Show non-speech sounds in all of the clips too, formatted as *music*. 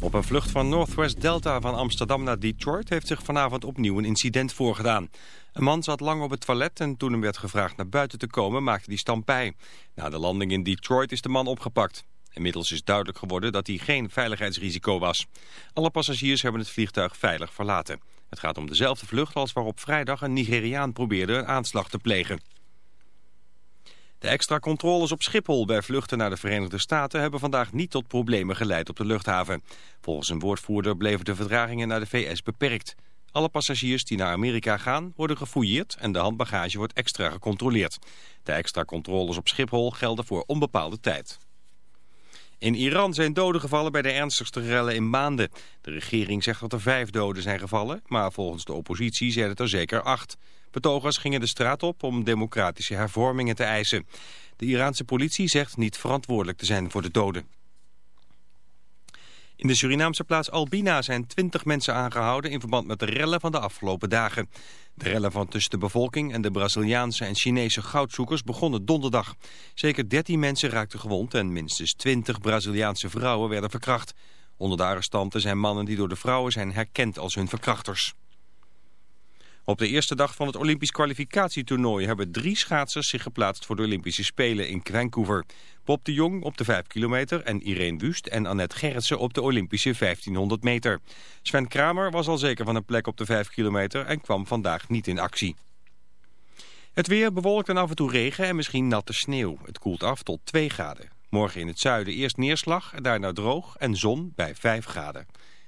Op een vlucht van Northwest Delta van Amsterdam naar Detroit... heeft zich vanavond opnieuw een incident voorgedaan. Een man zat lang op het toilet en toen hem werd gevraagd naar buiten te komen... maakte hij stampij. Na de landing in Detroit is de man opgepakt. Inmiddels is duidelijk geworden dat hij geen veiligheidsrisico was. Alle passagiers hebben het vliegtuig veilig verlaten. Het gaat om dezelfde vlucht als waarop vrijdag een Nigeriaan probeerde een aanslag te plegen. De extra controles op Schiphol bij vluchten naar de Verenigde Staten hebben vandaag niet tot problemen geleid op de luchthaven. Volgens een woordvoerder bleven de verdragingen naar de VS beperkt. Alle passagiers die naar Amerika gaan worden gefouilleerd en de handbagage wordt extra gecontroleerd. De extra controles op Schiphol gelden voor onbepaalde tijd. In Iran zijn doden gevallen bij de ernstigste rellen in maanden. De regering zegt dat er vijf doden zijn gevallen, maar volgens de oppositie zijn het er zeker acht. Betogers gingen de straat op om democratische hervormingen te eisen. De Iraanse politie zegt niet verantwoordelijk te zijn voor de doden. In de Surinaamse plaats Albina zijn twintig mensen aangehouden in verband met de rellen van de afgelopen dagen. De rellen van tussen de bevolking en de Braziliaanse en Chinese goudzoekers begonnen donderdag. Zeker 13 mensen raakten gewond en minstens 20 Braziliaanse vrouwen werden verkracht. Onder de arrestanten zijn mannen die door de vrouwen zijn herkend als hun verkrachters. Op de eerste dag van het Olympisch kwalificatietoernooi hebben drie schaatsers zich geplaatst voor de Olympische Spelen in Vancouver. Bob de Jong op de 5 kilometer en Irene Wust en Annette Gerritsen op de Olympische 1500 meter. Sven Kramer was al zeker van een plek op de 5 kilometer en kwam vandaag niet in actie. Het weer bewolkt en af en toe regen en misschien natte sneeuw. Het koelt af tot 2 graden. Morgen in het zuiden eerst neerslag, daarna droog en zon bij 5 graden.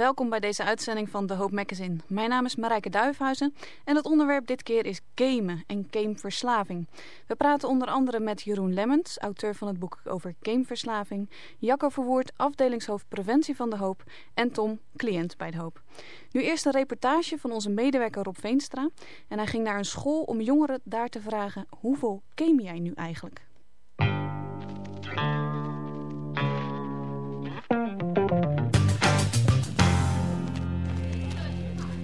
Welkom bij deze uitzending van The Hope Magazine. Mijn naam is Marijke Duifhuizen en het onderwerp dit keer is gamen en gameverslaving. We praten onder andere met Jeroen Lemmens, auteur van het boek over gameverslaving, Jacco Verwoerd, afdelingshoofd preventie van De Hoop en Tom, cliënt bij De Hoop. Nu eerst een reportage van onze medewerker Rob Veenstra en hij ging naar een school om jongeren daar te vragen hoeveel game jij nu eigenlijk?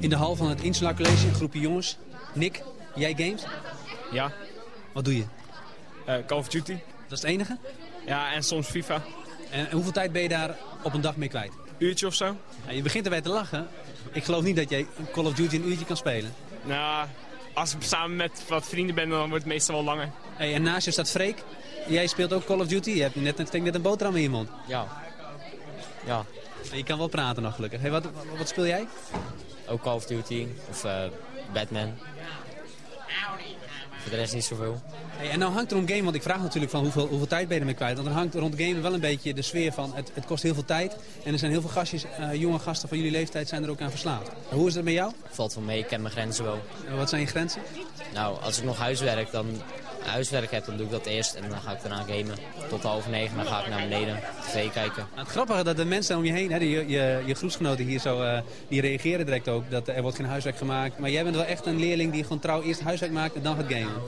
In de hal van het Insula College, een groepje jongens. Nick, jij games? Ja. Wat doe je? Uh, Call of Duty. Dat is het enige? Ja, en soms FIFA. En hoeveel tijd ben je daar op een dag mee kwijt? Uurtje of zo. Ja, je begint erbij te lachen. Ik geloof niet dat jij Call of Duty een uurtje kan spelen. Nou, als ik samen met wat vrienden ben, dan wordt het meestal wel langer. Hey, en naast je staat Freek. Jij speelt ook Call of Duty. Je hebt net, net een boterham in je mond. Ja. Ja. Je kan wel praten nog gelukkig. Hey, wat, wat speel jij? Ook Call of Duty of uh, Batman. Voor de rest niet zoveel. Hey, en nou hangt er om game, want ik vraag natuurlijk van hoeveel, hoeveel tijd ben je ermee kwijt. Want er hangt rond game wel een beetje de sfeer van het, het kost heel veel tijd. En er zijn heel veel gastjes, uh, jonge gasten van jullie leeftijd zijn er ook aan verslaafd. Hoe is dat met jou? Valt wel mee, ik ken mijn grenzen wel. En wat zijn je grenzen? Nou, als ik nog huiswerk, dan huiswerk heb, dan doe ik dat eerst. En dan ga ik daarna gamen. Tot half negen, dan ga ik naar beneden tv kijken. Nou, het grappige dat de mensen om je heen, hè, die, je, je, je groepsgenoten hier zo, uh, die reageren direct ook. Dat er wordt geen huiswerk gemaakt. Maar jij bent wel echt een leerling die gewoon trouw eerst huiswerk maakt en dan gaat gamen.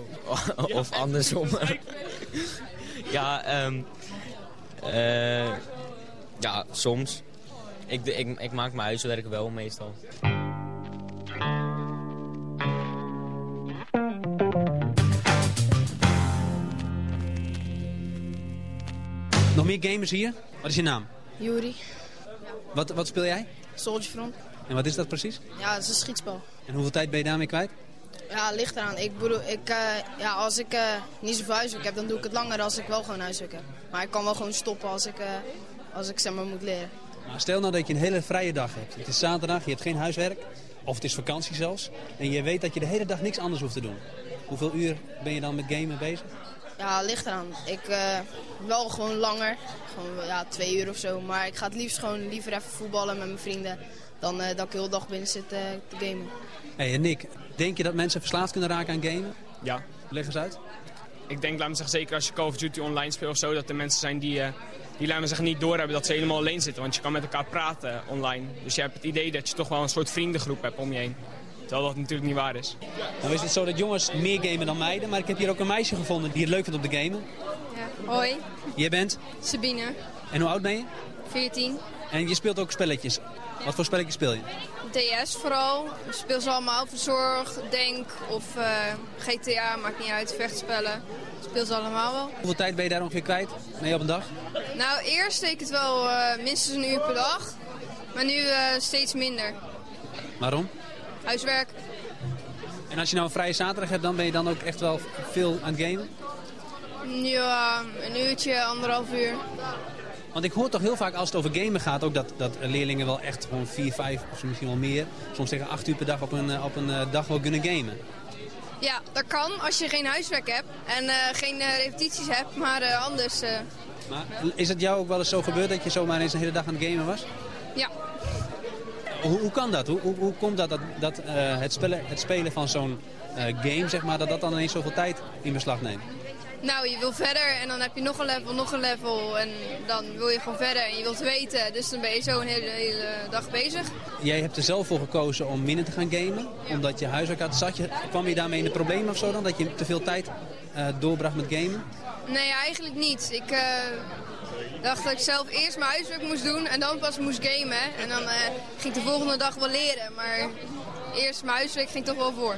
*laughs* of andersom. *laughs* ja, um, uh, ja, soms. Ik, ik, ik maak mijn huiswerk wel meestal. Meer gamers hier? Wat is je naam? Juri. Wat, wat speel jij? Soldier Front. En wat is dat precies? Ja, dat is een schietspel. En hoeveel tijd ben je daarmee kwijt? Ja, ligt eraan. Ik bedoel, ik, uh, ja, als ik uh, niet zoveel huiswerk heb, dan doe ik het langer als ik wel gewoon huiswerk heb. Maar ik kan wel gewoon stoppen als ik, uh, als ik zeg maar moet leren. Maar stel nou dat je een hele vrije dag hebt. Het is zaterdag, je hebt geen huiswerk. Of het is vakantie zelfs. En je weet dat je de hele dag niks anders hoeft te doen. Hoeveel uur ben je dan met gamen bezig? Ja, ligt eraan. Ik uh, wel gewoon langer. Gewoon ja, twee uur of zo. Maar ik ga het liefst gewoon liever even voetballen met mijn vrienden. Dan uh, dat ik de hele dag binnen zit uh, te gamen. Hey, en Nick, denk je dat mensen verslaafd kunnen raken aan gamen? Ja. Leg eens uit. Ik denk, laat me zeggen, zeker als je Call of Duty online speelt of zo... dat er mensen zijn die, die laat me zeggen, niet doorhebben dat ze helemaal alleen zitten. Want je kan met elkaar praten online. Dus je hebt het idee dat je toch wel een soort vriendengroep hebt om je heen. Terwijl dat natuurlijk niet waar is. Nou is het zo dat jongens meer gamen dan meiden. Maar ik heb hier ook een meisje gevonden die het leuk vindt op de gamen. Ja, hoi. Je bent? Sabine. En hoe oud ben je? 14. En je speelt ook spelletjes. Wat voor spelletjes speel je? DS vooral. Ik speel ze allemaal. Verzorg, Denk of uh, GTA, maakt niet uit. Vechtspellen. Ik speel ze allemaal wel. Hoeveel tijd ben je daar ongeveer kwijt? Nee, op een dag? Nou, eerst ik het wel uh, minstens een uur per dag. Maar nu uh, steeds minder. Waarom? Huiswerk. En als je nou een vrije zaterdag hebt, dan ben je dan ook echt wel veel aan het gamen? Ja, een uurtje, anderhalf uur. Want ik hoor toch heel vaak als het over gamen gaat... ook dat, dat leerlingen wel echt gewoon vier, vijf of misschien wel meer... soms tegen acht uur per dag op een, op een dag wel kunnen gamen. Ja, dat kan als je geen huiswerk hebt en uh, geen uh, repetities hebt, maar uh, anders... Maar is het jou ook wel eens zo gebeurd dat je zomaar eens een hele dag aan het gamen was? Ja. Hoe, hoe kan dat? Hoe, hoe, hoe komt dat, dat, dat het, spelen, het spelen van zo'n game, zeg maar, dat dat dan ineens zoveel tijd in beslag neemt? Nou, je wil verder en dan heb je nog een level, nog een level. En dan wil je gewoon verder en je wilt weten. Dus dan ben je zo een hele, hele dag bezig. Jij hebt er zelf voor gekozen om minder te gaan gamen. Omdat je huiswerk had. Zat je, kwam je daarmee in de problemen of zo dan? Dat je te veel tijd uh, doorbracht met gamen? Nee, eigenlijk niet. Ik uh, dacht dat ik zelf eerst mijn huiswerk moest doen en dan pas moest gamen. En dan uh, ging ik de volgende dag wel leren. Maar eerst mijn huiswerk ging toch wel voor.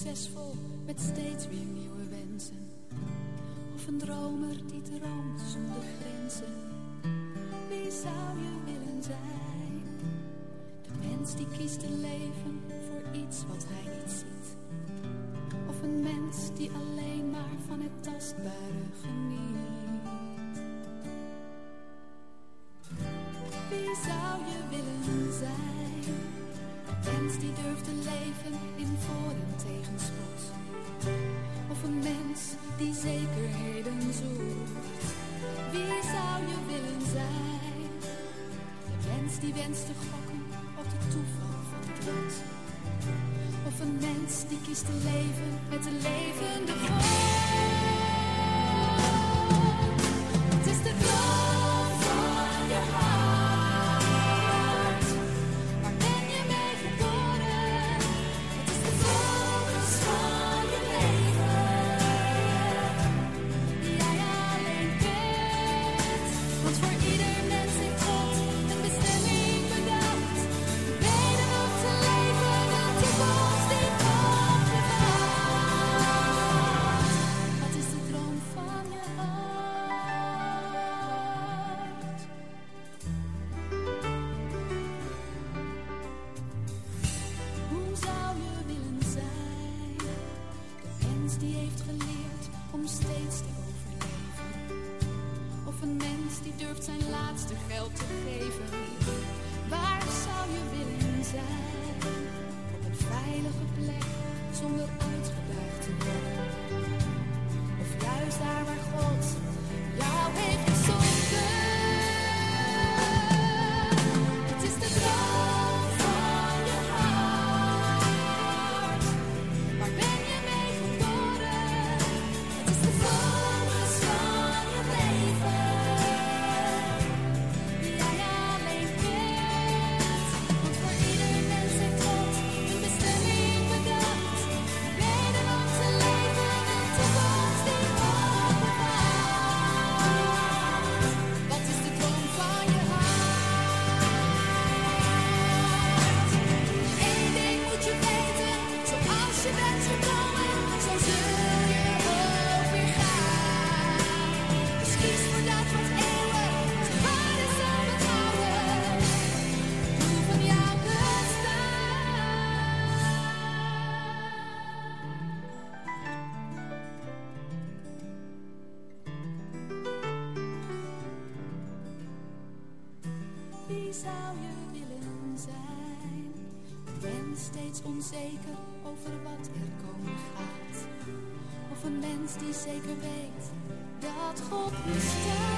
Succesvol met steeds weer nieuwe wensen. Of een dromer die droomt zonder grenzen. Wie zou je willen zijn? De mens die kiest te leven voor iets wat hij niet ziet. Of een mens die alleen onzeker over wat er komen gaat. Of een mens die zeker weet dat God bestaat.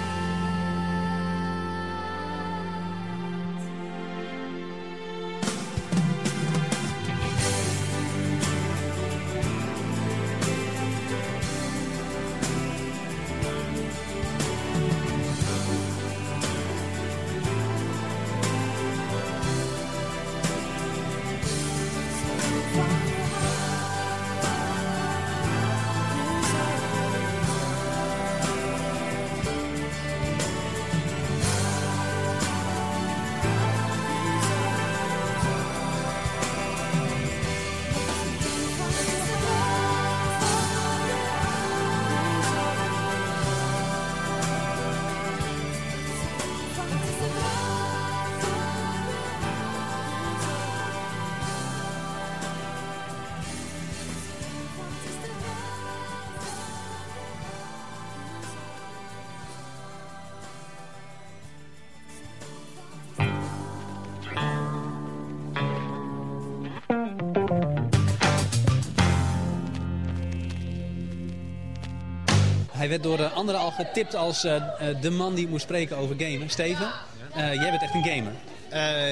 Hij werd door de anderen al getipt als uh, de man die moest spreken over gamen. Steven, jij bent echt een gamer.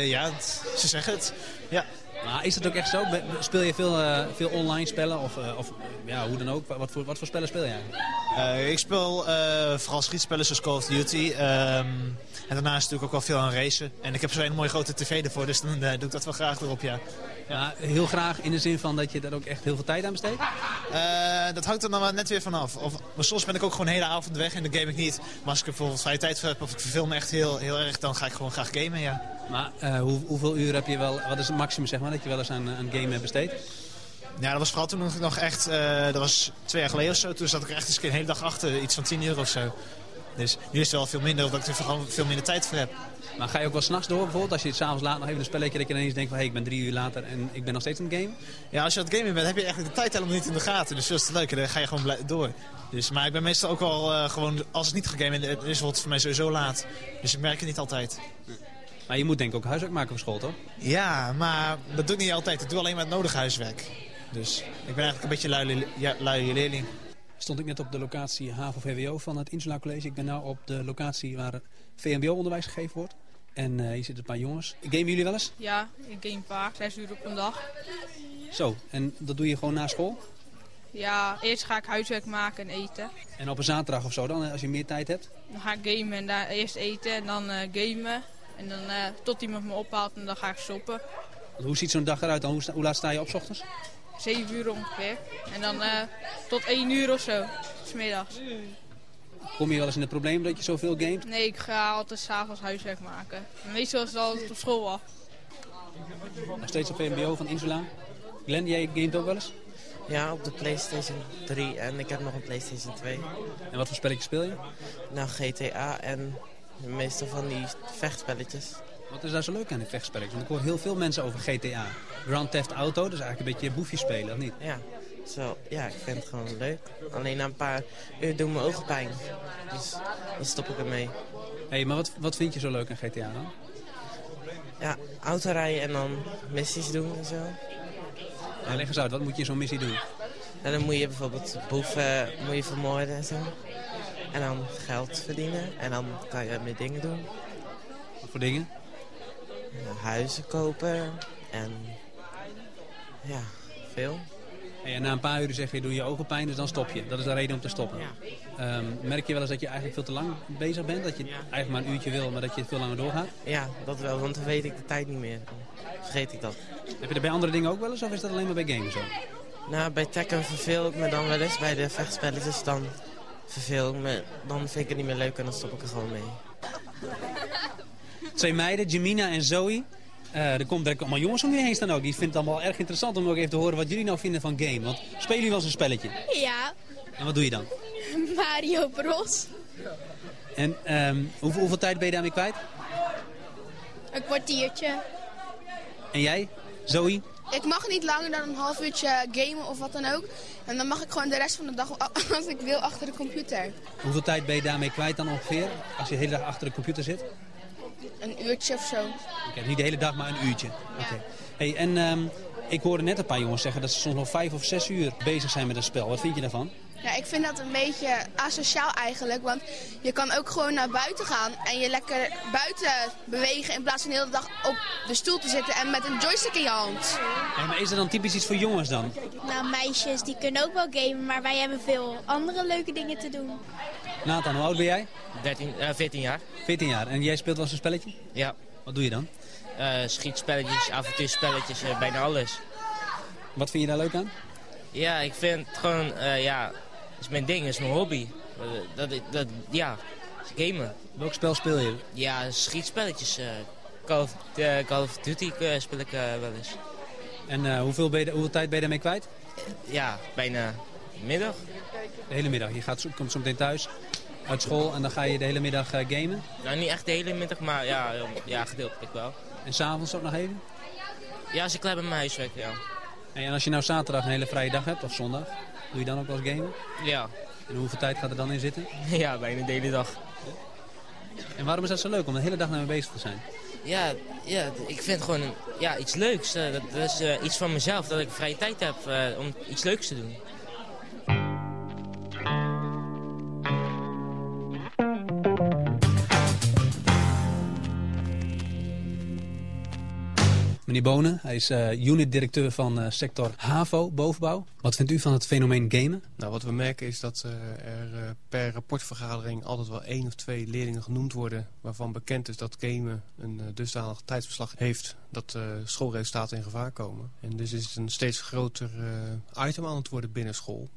Ja, ze zeggen het. Ja. Maar is dat ook echt zo? Speel je veel, veel online spellen of, of ja, hoe dan ook? Wat voor, wat voor spellen speel jij? Ik speel vooral schietspellen zoals Call of Duty. Um, en daarnaast natuurlijk ook wel veel aan racen. En ik heb zo'n mooie grote tv ervoor, dus dan doe ik dat wel graag erop, ja. Ja, heel graag in de zin van dat je daar ook echt heel veel tijd aan besteedt? Uh, dat hangt er dan maar net weer vanaf. Of, maar soms ben ik ook gewoon de hele avond weg en dan game ik niet. Maar als ik bijvoorbeeld vrije tijd heb of ik verveel me echt heel, heel erg, dan ga ik gewoon graag gamen, ja. Maar uh, hoe, hoeveel uur heb je wel, wat is het maximum zeg maar, dat je wel eens aan, aan game hebt besteed? Ja, dat was vooral toen ik nog echt, uh, dat was twee jaar geleden of zo. Toen zat ik er echt eens een hele dag achter, iets van 10 uur of zo. Dus nu is het wel veel minder, omdat ik er veel minder tijd voor heb. Maar ga je ook wel s'nachts door bijvoorbeeld? Als je het s'avonds laat nog even een spelletje dat je ineens denkt van... hé, hey, ik ben drie uur later en ik ben nog steeds aan het game? Ja, als je aan het gamen bent heb je eigenlijk de tijd helemaal niet in de gaten. Dus dat is het leuke, dan ga je gewoon door. Dus, maar ik ben meestal ook wel uh, gewoon, als het niet gegamed is, is het voor mij sowieso laat. Dus ik merk het niet altijd. Maar je moet denk ik ook huiswerk maken voor school, toch? Ja, maar dat doe ik niet altijd. Ik doe alleen maar het nodige huiswerk. Dus ik ben eigenlijk een beetje lui, ja, lui leerling stond ik net op de locatie HAVO-VWO van het Insula College. Ik ben nu op de locatie waar VMBO-onderwijs gegeven wordt. En uh, hier zitten een paar jongens. Gamen jullie wel eens? Ja, ik game vaak. Zes uur op een dag. Zo, en dat doe je gewoon na school? Ja, eerst ga ik huiswerk maken en eten. En op een zaterdag of zo dan, als je meer tijd hebt? Dan ga ik gamen en daar eerst eten en dan uh, gamen. En dan uh, tot iemand me ophaalt en dan ga ik stoppen. Hoe ziet zo'n dag eruit dan? Hoe, hoe laat sta je op s ochtends? 7 uur ongeveer. En dan uh, tot 1 uur of zo, smiddags. Kom je wel eens in het probleem dat je zoveel gamet? Nee, ik ga altijd s'avonds huiswerk maken. Meestal is het altijd op school al. Nog steeds op VMBO van Insula. Glenn, jij gamet ook wel eens? Ja, op de Playstation 3 en ik heb nog een Playstation 2. En wat voor spelletjes speel je? Nou, GTA en meestal van die vechtspelletjes. Wat is daar zo leuk aan, die vechtspelletjes? Want ik hoor heel veel mensen over GTA. Grand Theft Auto, dus eigenlijk een beetje boefje spelen, of niet? Ja, zo, ja, ik vind het gewoon leuk. Alleen na een paar uur doen mijn ogen pijn. Dus dan stop ik ermee. Hé, hey, maar wat, wat vind je zo leuk aan GTA dan? Ja, autorijden en dan missies doen en zo. Ja, leg eens uit, wat moet je zo'n missie doen? En dan moet je bijvoorbeeld boeven moet je vermoorden en zo. En dan geld verdienen. En dan kan je meer dingen doen. Wat voor dingen? Huizen kopen en ja, veel. En na een paar uur zeg je, doe je ogen pijn, dus dan stop je. Dat is de reden om te stoppen. Ja. Um, merk je wel eens dat je eigenlijk veel te lang bezig bent? Dat je ja. eigenlijk maar een uurtje wil, maar dat je het veel langer doorgaat? Ja, dat wel, want dan weet ik de tijd niet meer. Dan vergeet ik dat. Heb je dat bij andere dingen ook wel eens, of is dat alleen maar bij games zo? Nou, bij Tekken verveel ik me dan wel eens. Bij de vechtspelletjes dan verveel ik me. Dan vind ik het niet meer leuk en dan stop ik er gewoon mee. Twee meiden, Jamina en Zoe. Uh, er komt direct allemaal jongens om je heen staan ook. Die vinden het allemaal erg interessant om ook even te horen wat jullie nou vinden van game. Want spelen jullie wel eens een spelletje? Ja. En wat doe je dan? *laughs* Mario Bros. En um, hoeveel, hoeveel tijd ben je daarmee kwijt? Een kwartiertje. En jij, Zoe? Ik mag niet langer dan een half uurtje gamen of wat dan ook. En dan mag ik gewoon de rest van de dag, *laughs* als ik wil, achter de computer. Hoeveel tijd ben je daarmee kwijt dan ongeveer? Als je de hele dag achter de computer zit? Een uurtje of zo. Oké, niet de hele dag, maar een uurtje. Oké. Hey, en ehm, ik hoorde net een paar jongens zeggen dat ze soms nog vijf of zes uur bezig zijn met een spel. Wat vind je daarvan? Ja, ik vind dat een beetje asociaal eigenlijk. Want je kan ook gewoon naar buiten gaan en je lekker buiten bewegen in plaats van de hele dag op de stoel te zitten en met een joystick in je hand. Hey, maar is dat dan typisch iets voor jongens dan? Nou, meisjes die kunnen ook wel gamen, maar wij hebben veel andere leuke dingen te doen. Nathan, hoe oud ben jij? 13, uh, 14 jaar. 14 jaar. En jij speelt wel eens een spelletje? Ja. Wat doe je dan? Uh, schietspelletjes, avontuurspelletjes, uh, bijna alles. Wat vind je daar leuk aan? Ja, ik vind het gewoon, uh, ja, is mijn ding, dat is mijn hobby. dat, dat, ja, gamen. Welk spel speel je? Ja, schietspelletjes. Call of, Call, of, Duty speel ik wel eens. En hoeveel, ben je, hoeveel tijd ben je daarmee kwijt? ja, bijna middag. De hele middag. Je gaat, komt zo meteen thuis uit school en dan ga je de hele middag uh, gamen? Nou, niet echt de hele middag, maar ja, ja gedeeltelijk wel. En s'avonds ook nog even? Ja, als ik klaar ben met mijn huiswerk, ja. En als je nou zaterdag een hele vrije dag hebt, of zondag, doe je dan ook wel eens gamen? Ja. En hoeveel tijd gaat er dan in zitten? *laughs* Ja, bijna de hele dag. En waarom is dat zo leuk, om de hele dag naar me bezig te zijn? Ja, ja ik vind gewoon ja, iets leuks. Uh, dat, dat, is uh, iets van mezelf, dat ik vrije tijd heb uh, om iets leuks te doen. Meneer Bonen, hij is uh, unit-directeur van uh, sector HAVO, bovenbouw. Wat vindt u van het fenomeen gamen? Nou, wat we merken is dat uh, er per rapportvergadering altijd wel één of twee leerlingen genoemd worden... waarvan bekend is dat gamen een dusdanig tijdsverslag heeft dat schoolresultaten in gevaar komen. En dus is het een steeds groter item aan het worden binnen school.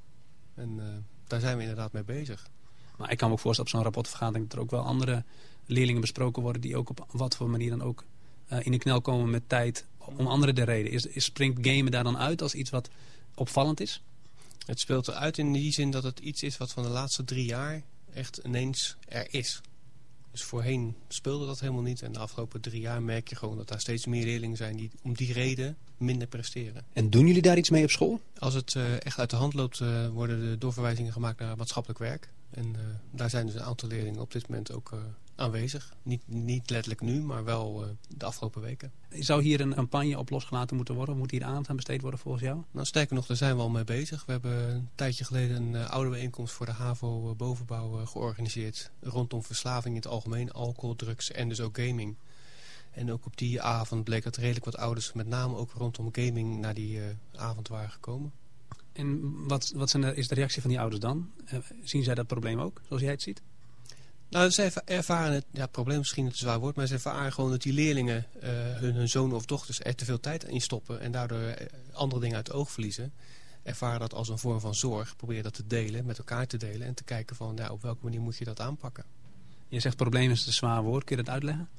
En daar zijn we inderdaad mee bezig. Maar ik kan me ook voorstellen op zo'n rapportvergadering... dat er ook wel andere leerlingen besproken worden... die ook op wat voor manier dan ook in de knel komen met tijd om andere de reden. Is, is, springt gamen daar dan uit als iets wat opvallend is? Het speelt eruit in die zin dat het iets is wat van de laatste drie jaar echt ineens er is. Dus voorheen speelde dat helemaal niet. En de afgelopen drie jaar merk je gewoon dat daar steeds meer leerlingen zijn die om die reden minder presteren. En doen jullie daar iets mee op school? Als het uh, echt uit de hand loopt uh, worden de doorverwijzingen gemaakt naar maatschappelijk werk. En uh, daar zijn dus een aantal leerlingen op dit moment ook aanwezig. Niet, niet letterlijk nu, maar wel uh, de afgelopen weken. Zou hier een campagne op losgelaten moeten worden? Moet hier aandacht aan besteed worden volgens jou? Nou, sterker nog, daar zijn we al mee bezig. We hebben een tijdje geleden een uh, oude bijeenkomst voor de HAVO uh, bovenbouw georganiseerd. Rondom verslaving in het algemeen, alcohol, drugs en dus ook gaming. En ook op die avond bleek dat redelijk wat ouders, met name ook rondom gaming, naar die avond waren gekomen. En wat, wat zijn de, is de reactie van die ouders dan? zien zij dat probleem ook, zoals jij het ziet? Nou, ze ervaren het, ja, probleem misschien het zwaar woord, maar ze ervaren gewoon dat die leerlingen uh, hun, hun zoon of dochters er te veel tijd in stoppen en daardoor uh, andere dingen uit het oog verliezen. Ervaren dat als een vorm van zorg, probeer dat te delen, met elkaar te delen en te kijken van ja, op welke manier moet je dat aanpakken. Je zegt probleem is een zwaar woord, kun je dat uitleggen?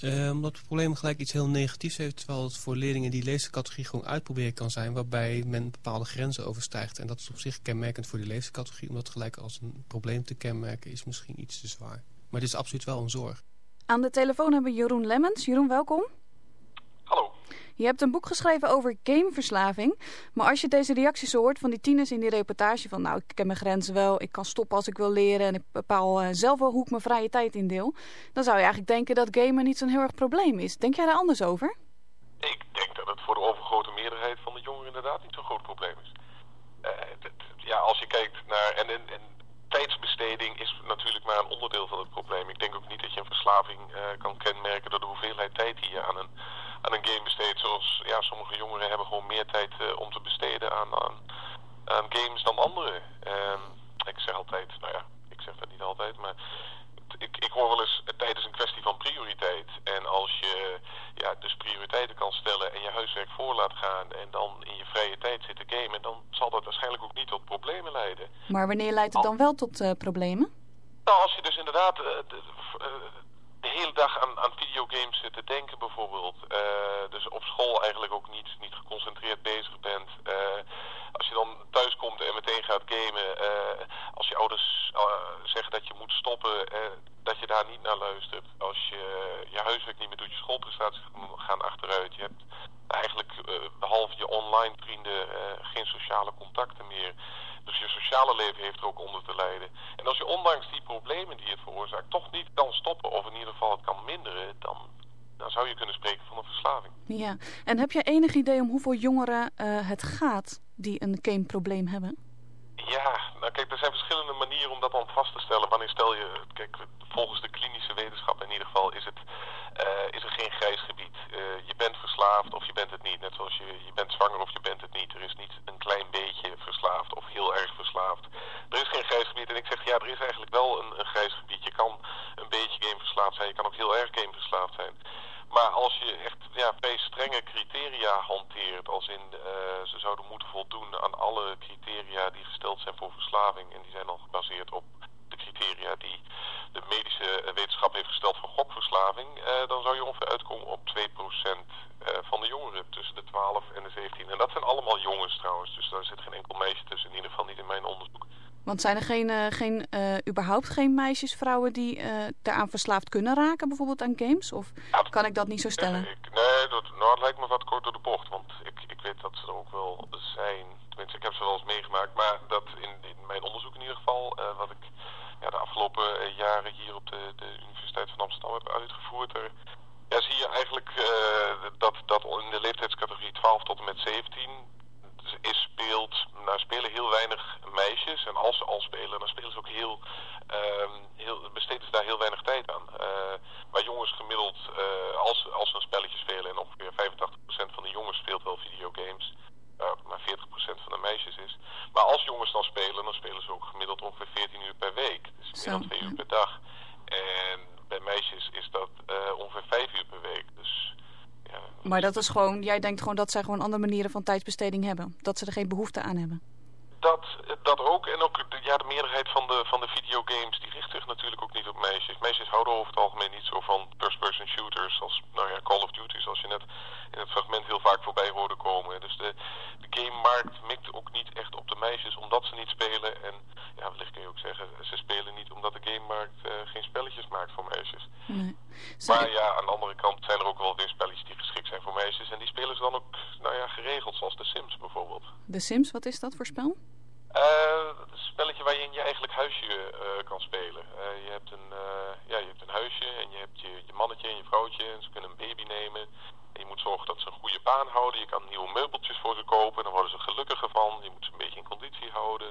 Uh, omdat het probleem gelijk iets heel negatiefs heeft... terwijl het voor leerlingen die leefcategorie gewoon uitproberen kan zijn... waarbij men bepaalde grenzen overstijgt. En dat is op zich kenmerkend voor die leefcategorie... omdat gelijk als een probleem te kenmerken is misschien iets te zwaar. Maar dit is absoluut wel een zorg. Aan de telefoon hebben we Jeroen Lemmens. Jeroen, welkom. Je hebt een boek geschreven over gameverslaving. Maar als je deze reacties hoort van die tieners in die reportage... van nou, ik ken mijn grenzen wel, ik kan stoppen als ik wil leren... en ik bepaal uh, zelf wel hoe ik mijn vrije tijd indeel... dan zou je eigenlijk denken dat gamen niet zo'n heel erg probleem is. Denk jij daar anders over? Ik denk dat het voor de overgrote meerderheid van de jongeren inderdaad niet zo'n groot probleem is. Uh, ja, als je kijkt naar... En, en, en, tijdsbesteding is natuurlijk maar een onderdeel van het probleem. Ik denk ook niet dat je een verslaving uh, kan kenmerken door de hoeveelheid tijd die je aan een aan een game besteedt. Zoals ja, sommige jongeren hebben gewoon meer tijd uh, om te besteden aan, aan, aan games dan anderen. Um, ik zeg altijd, nou ja, ik zeg dat niet altijd, maar ik, ik hoor wel eens, tijd is een kwestie van prioriteit. En als je ja, dus prioriteiten kan stellen en je huiswerk voor laat gaan en dan in je vrije tijd zit te gamen, dan zal dat waarschijnlijk ook niet tot problemen leiden. Maar wanneer leidt het dan wel tot uh, problemen? Nou, als je dus inderdaad uh, de, de hele dag aan, aan videogames zit te denken bijvoorbeeld. Uh, dus op school eigenlijk ook niet, niet geconcentreerd bezig bent. Uh, als je dan thuis komt en meteen gaat gamen. Uh, als je ouders zeggen dat je moet stoppen. Dat je daar niet naar luistert. Als je je huiswerk niet meer doet, je schoolprestaties gaan achteruit. Je hebt eigenlijk behalve je online vrienden geen sociale contacten meer. Dus je sociale leven heeft er ook onder te lijden. En als je ondanks die problemen die het veroorzaakt toch niet kan stoppen of in ieder geval het kan minderen, dan, dan zou je kunnen spreken van een verslaving. Ja, en heb je enig idee om hoeveel jongeren het gaat die een gameprobleem hebben? Nou kijk, er zijn verschillende manieren om dat dan vast te stellen. Wanneer stel je, kijk, volgens de klinische wetenschap in ieder geval is, het, uh, is er geen grijs gebied. Uh, je bent verslaafd of je bent het niet. Net zoals je, je bent zwanger of je bent het niet. Er is niet een klein beetje verslaafd of heel erg verslaafd. Er is geen grijs gebied. En ik zeg, ja, er is eigenlijk wel een, een grijs gebied. Je kan een beetje gameverslaafd zijn. Je kan ook heel erg gameverslaafd zijn. Maar als je echt ja, vrij strenge criteria hanteert, als in uh, ze zouden moeten voldoen aan alle criteria die gesteld zijn voor verslaving, en die zijn dan gebaseerd op de criteria die de medische wetenschap heeft gesteld voor gokverslaving, uh, dan zou je ongeveer uitkomen op 2% uh, van de jongeren tussen de 12 en de 17. En dat zijn allemaal jongens trouwens, dus daar zit geen enkel meisje tussen, in ieder geval niet in mijn onderzoek. Want zijn er geen, uh, geen, uh, überhaupt geen meisjes, vrouwen die uh, daaraan verslaafd kunnen raken, bijvoorbeeld aan games? Of kan ik dat niet zo stellen? Ik, nee, dat, nou, het lijkt me wat kort door de bocht. Want ik, ik weet dat ze er ook wel zijn. Tenminste, ik heb ze wel eens meegemaakt. Maar dat in, in mijn onderzoek in ieder geval, wat ik ja, de afgelopen jaren hier op de, de Universiteit van Amsterdam heb uitgevoerd... Er, ja, zie je eigenlijk dat, dat in de leeftijdscategorie 12 tot en met 17 is, speelt, nou spelen heel weinig meisjes. En als ze al spelen, dan spelen ze ook heel, uh, heel besteden ze daar heel weinig tijd aan. Uh, maar jongens gemiddeld, uh, als, als ze een spelletje spelen, en ongeveer 85% van de jongens speelt wel videogames. Uh, maar 40% van de meisjes is. Maar als jongens dan spelen, dan spelen ze ook gemiddeld ongeveer 14 uur per week. Dus meer dan 2 uur per dag. En bij meisjes is dat ongeveer 5 uur per week. Dus maar dat is gewoon, jij denkt gewoon dat zij gewoon andere manieren van tijdsbesteding hebben. Dat ze er geen behoefte aan hebben. Dat, dat ook. En ook ja, de meerderheid van de, van de videogames die richt zich natuurlijk ook niet op meisjes. Meisjes houden over het algemeen niet zo van first-person shooters als nou ja, Call of Duty, zoals je net in het fragment heel vaak voorbij hoorde komen. Dus de, de gamemarkt mikt ook niet echt op de meisjes omdat ze niet spelen. En ja, wellicht kun je ook zeggen, ze spelen niet omdat de gamemarkt uh, geen spelletjes maakt voor meisjes. Nee. Maar ja, aan de andere kant zijn er ook wel weer spelletjes die geschikt zijn voor meisjes. En die spelen ze dan ook nou ja, geregeld, zoals The Sims bijvoorbeeld. The Sims, wat is dat voor spel? Uh, een spelletje waar je in je eigenlijk huisje uh, kan spelen. Uh, je, hebt een, ja, je hebt een huisje en je hebt je, je mannetje en je vrouwtje en ze kunnen een baby nemen. En je moet zorgen dat ze een goede baan houden. Je kan nieuwe meubeltjes voor ze kopen, dan worden ze gelukkiger van. Je moet ze een beetje in conditie houden,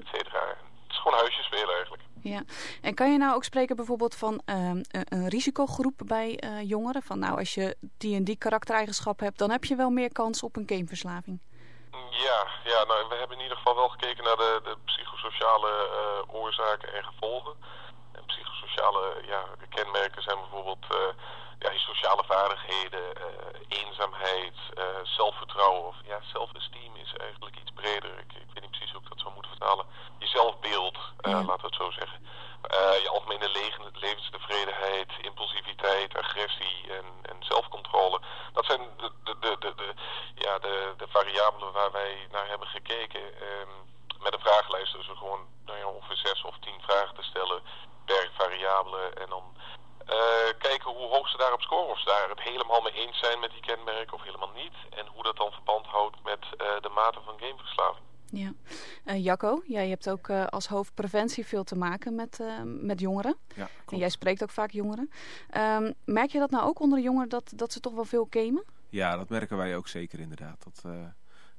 et cetera. Het is gewoon huisje spelen eigenlijk. Ja, en kan je nou ook spreken bijvoorbeeld van een, een risicogroep bij jongeren? Van nou, als je die en die karaktereigenschap hebt, dan heb je wel meer kans op een gameverslaving. Ja, ja nou, we hebben in ieder geval wel gekeken naar de, de psychosociale uh, oorzaken en gevolgen. En psychosociale ja, kenmerken zijn bijvoorbeeld uh, ja, je sociale vaardigheden, uh, eenzaamheid, zelfvertrouwen. Of, ja, self-esteem is eigenlijk iets breder. Ik, ik, weet niet precies hoe ik dat zou moeten vertalen. Je zelfbeeld, ja. laten we het zo zeggen. Je algemene levenstevredenheid, impulsiviteit, agressie en, en zelfcontrole. Dat zijn de, de, de, ja, de, variabelen waar wij naar hebben gekeken. Um, met een vragenlijst dus gewoon nou ongeveer zes of tien vragen te stellen per variabele. En dan uh, kijken hoe hoog ze daarop scoren. Of ze daar het helemaal mee eens zijn met die kenmerken of helemaal niet. En hoe dat dan verband houdt met uh, de mate van gameverslaving. Ja. Uh, Jacco, jij hebt ook uh, als hoofdpreventie veel te maken met, uh, met jongeren. Ja, en jij spreekt ook vaak jongeren. Um, merk je dat nou ook onder de jongeren dat, dat ze toch wel veel gamen? Ja, dat merken wij ook zeker inderdaad. Dat,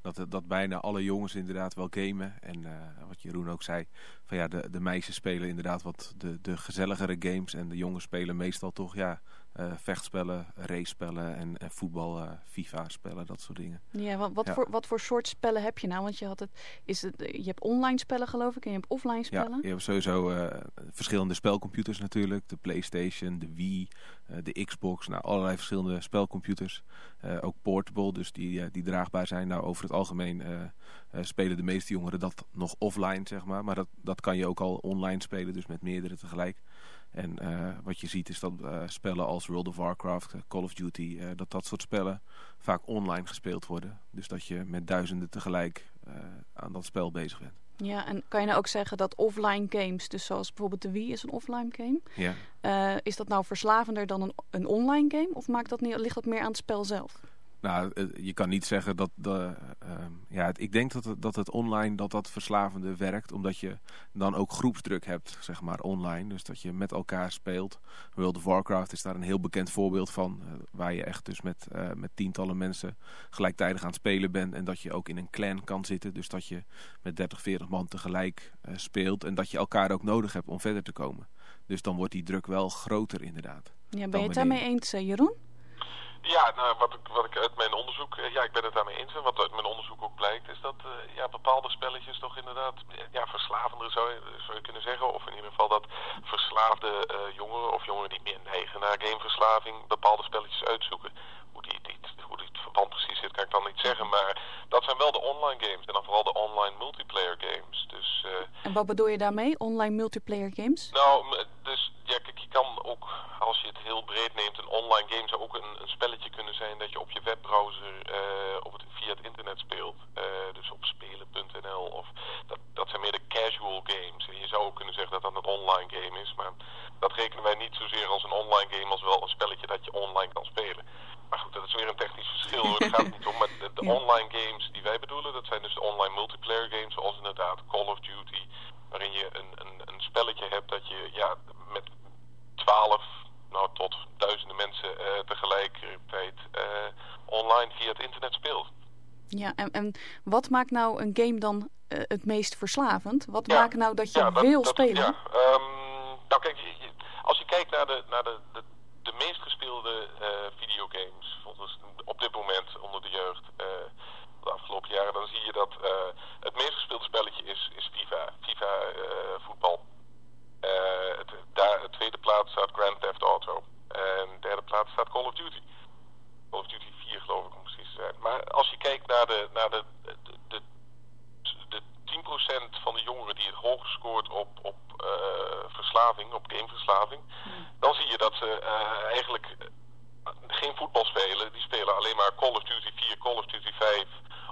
dat, dat bijna alle jongens inderdaad wel gamen. En wat Jeroen ook zei, van ja, de, de meisjes spelen inderdaad wat de, de gezelligere games. En de jongens spelen meestal toch ja, uh, vechtspellen, race-spellen en, en voetbal, uh, FIFA-spellen, dat soort dingen. Ja, wat, wat, ja. Voor, wat voor soort spellen heb je nou? Want je, had het, is het, je hebt online spellen geloof ik en je hebt offline spellen. Ja, je hebt sowieso uh, verschillende spelcomputers natuurlijk. De Playstation, de Wii, de Xbox, nou allerlei verschillende spelcomputers. ook portable, dus die, die draagbaar zijn. Nou, over het algemeen spelen de meeste jongeren dat nog offline, zeg maar. Maar dat, dat kan je ook al online spelen, dus met meerdere tegelijk. En uh, wat je ziet is dat uh, spellen als World of Warcraft, Call of Duty, dat dat soort spellen vaak online gespeeld worden. Dus dat je met duizenden tegelijk aan dat spel bezig bent. Ja, en kan je nou ook zeggen dat offline games, dus zoals bijvoorbeeld de Wii is een offline game, Ja. eh, is dat nou verslavender dan een, een online game of maakt dat niet, ligt dat meer aan het spel zelf? Nou, eh, je kan niet zeggen dat... De, ehm, ja, ik denk dat het, dat het online dat dat verslavende werkt. Omdat je dan ook groepsdruk hebt, zeg maar, online. Dus dat je met elkaar speelt. World of Warcraft is daar een heel bekend voorbeeld van. eh, waar je echt dus met, eh, met tientallen mensen gelijktijdig aan het spelen bent. En dat je ook in een clan kan zitten. Dus dat je met 30, 40 man tegelijk speelt. En dat je elkaar ook nodig hebt om verder te komen. Dus dan wordt die druk wel groter inderdaad. Ja, ben je het daarmee eens, Jeroen? Ja, nou, wat, ik, wat ik uit mijn onderzoek, eh, ja, ik ben het daarmee eens. En wat uit mijn onderzoek ook blijkt, is dat eh, ja, bepaalde spelletjes toch inderdaad eh, ja, verslavender zou je, zou je kunnen zeggen. Of in ieder geval dat verslaafde jongeren of jongeren die meer neigen naar gameverslaving bepaalde spelletjes uitzoeken. Hoe die, die, hoe die het verband precies zit, kan ik dan niet zeggen. Maar dat zijn wel de online games en dan vooral de online multiplayer games. Dus eh, En wat bedoel je daarmee, online multiplayer games? nou, dus ja, kijk, je kan ook, als je het heel breed neemt, een online game zou ook een, een spelletje kunnen zijn dat je op je webbrowser eh, op het, via het internet speelt. Eh, dus op spelen.nl of dat, dat zijn meer de casual games. En je zou ook kunnen zeggen dat dat een online game is, maar dat rekenen wij niet zozeer als een online game als wel een spelletje dat je online kan spelen. Maar goed, dat is weer een technisch verschil hoor, daar gaat het niet om. Maar de, de Ja. online games die wij bedoelen, dat zijn dus de online multiplayer games zoals inderdaad Call of Duty, waarin je een, een, een spelletje hebt dat je ja, met 12 nou, tot duizenden mensen eh, tegelijkertijd eh, online via het internet speelt. Ja, en, wat maakt nou een game dan eh, het meest verslavend? Wat Ja. maakt nou dat je Ja, dat- wil dat- spelen? Ja, ehm, nou kijk, je- je- als je kijkt naar de, naar de, de, de meest gespeelde eh, videogames volgens, op dit moment onder de jeugd eh, de afgelopen jaren, dan zie je dat eh, het meest gespeelde spelletje is, is FIFA, FIFA eh, voetbal. Eh, het, daar, de tweede plaats staat Grand Theft Auto. En de derde plaats staat Call of Duty. Call of Duty 4 geloof ik om precies te zijn. Maar als je kijkt naar de, naar de, de, de, de 10% van de jongeren die het hoog scoort op, op eh, verslaving, op gameverslaving, dan zie je dat ze eh, eigenlijk eh, geen voetbal spelen. Die spelen alleen maar Call of Duty 4, Call of Duty 5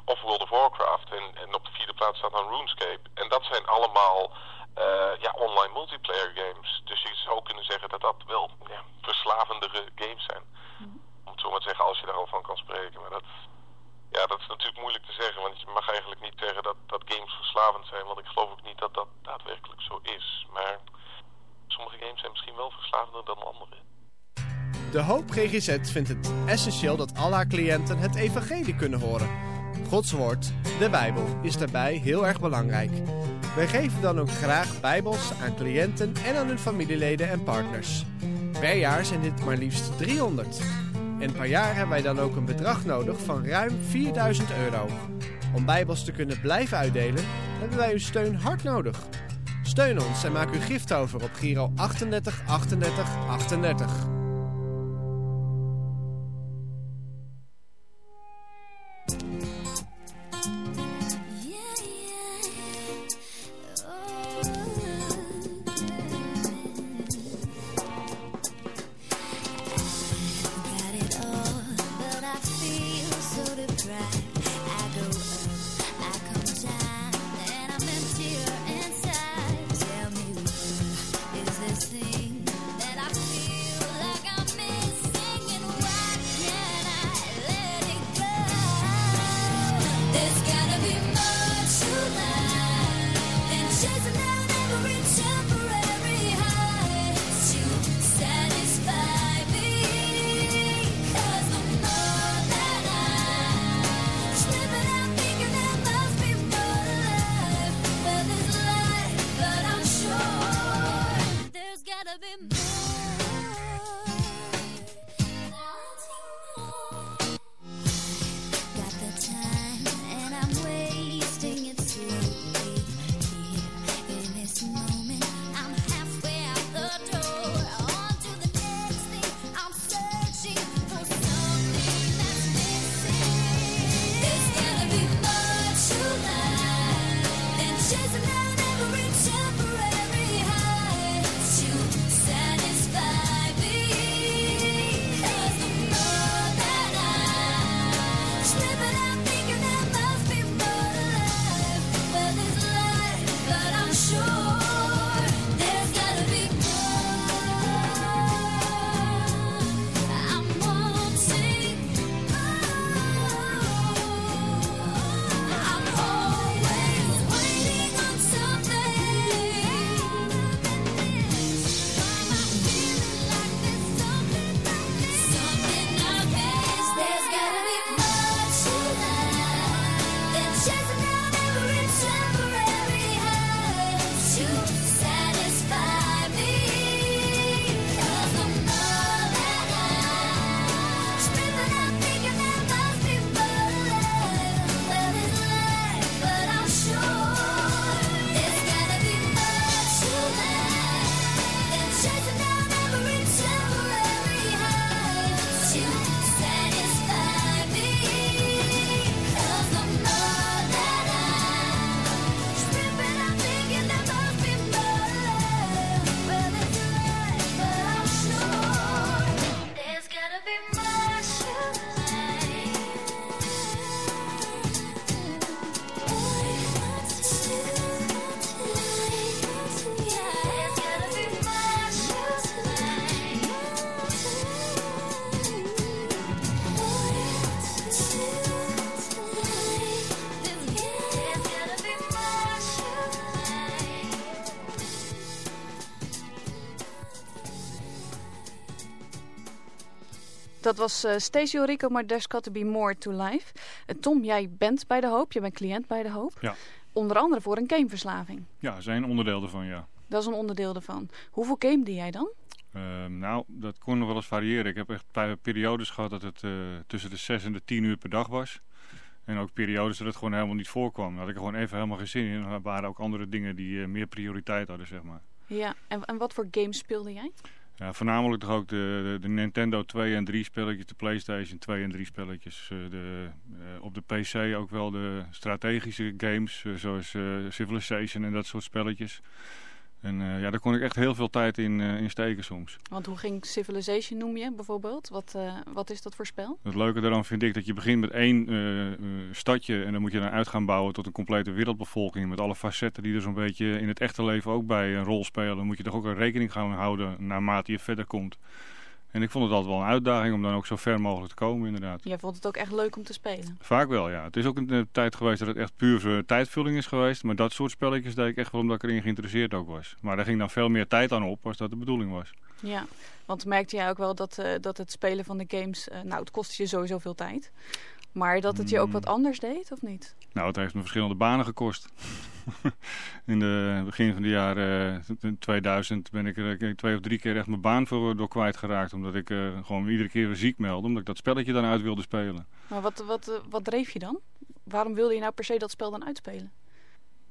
of World of Warcraft. En, en op de vierde plaats staat dan RuneScape. En dat zijn allemaal eh, ja, online multiplayer games. Dus je zou kunnen zeggen dat dat wel ja, verslavendere games zijn. Om het zo maar te zeggen, als je daar al van kan spreken. Maar dat, ja, dat is natuurlijk moeilijk te zeggen. Want je mag eigenlijk niet zeggen dat, dat games verslavend zijn. Want ik geloof ook niet dat dat daadwerkelijk zo is. Maar sommige games zijn misschien wel verslavender dan andere. De Hoop GGZ vindt het essentieel dat al haar cliënten het evangelie kunnen horen. Gods woord, de Bijbel, is daarbij heel erg belangrijk. Wij geven dan ook graag Bijbels aan cliënten en aan hun familieleden en partners. Per jaar zijn dit maar liefst 300. En per jaar hebben wij dan ook een bedrag nodig van ruim 4000 euro. Om Bijbels te kunnen blijven uitdelen, hebben wij uw steun hard nodig. Steun ons en maak uw gift over op Giro 38 38 38. Dat was uh, Stacey Rico, maar There's Got To Be More To Life. Uh, Tom, jij bent bij De Hoop, je bent cliënt bij De Hoop. Ja. Onder andere voor een gameverslaving. Ja, zijn onderdeel ervan, ja. Dat is een onderdeel ervan. Hoeveel gamede jij dan? Uh, nou, dat kon nog wel eens variëren. Ik heb echt periodes gehad dat het uh, tussen de 6 en de 10 uur per dag was. En ook periodes dat het gewoon helemaal niet voorkwam. Daar had ik er gewoon even helemaal geen zin in. Er waren ook andere dingen die meer prioriteit hadden, zeg maar. Ja, en, en wat voor games speelde jij? Ja, voornamelijk toch ook de, de, Nintendo 2 en 3 spelletjes, de Playstation 2 en 3 spelletjes. Uh, de, uh, op de PC ook wel de strategische games, uh, zoals Civilization en dat soort spelletjes. En ja, daar kon ik echt heel veel tijd in, in steken soms. Want hoe ging Civilization noem je bijvoorbeeld? Wat, wat is dat voor spel? Het leuke daarvan vind ik dat je begint met één stadje en dan moet je dan uit gaan bouwen tot een complete wereldbevolking. Met alle facetten die er zo'n beetje in het echte leven ook bij een rol spelen. Dan moet je toch ook een rekening gaan houden naarmate je verder komt. En ik vond het altijd wel een uitdaging om dan ook zo ver mogelijk te komen inderdaad. Jij vond het ook echt leuk om te spelen? Vaak wel, ja. Het is ook een tijd geweest dat het echt puur tijdvulling is geweest. Maar dat soort spelletjes deed ik echt wel omdat ik erin geïnteresseerd ook was. Maar daar ging dan veel meer tijd aan op als dat de bedoeling was. Ja, want merkte jij ook wel dat, uh, dat het spelen van de games... Uh, nou, het kostte je sowieso veel tijd. Maar dat het je ook wat anders deed, of niet? Nou, het heeft me verschillende banen gekost. *laughs* in het begin van de jaren uh, 2000 ben ik er twee of drie keer echt mijn baan voor, door kwijtgeraakt. Omdat ik uh, gewoon iedere keer weer ziek meldde. Omdat ik dat spelletje dan uit wilde spelen. Maar wat, wat, wat dreef je dan? Waarom wilde je nou per se dat spel dan uitspelen?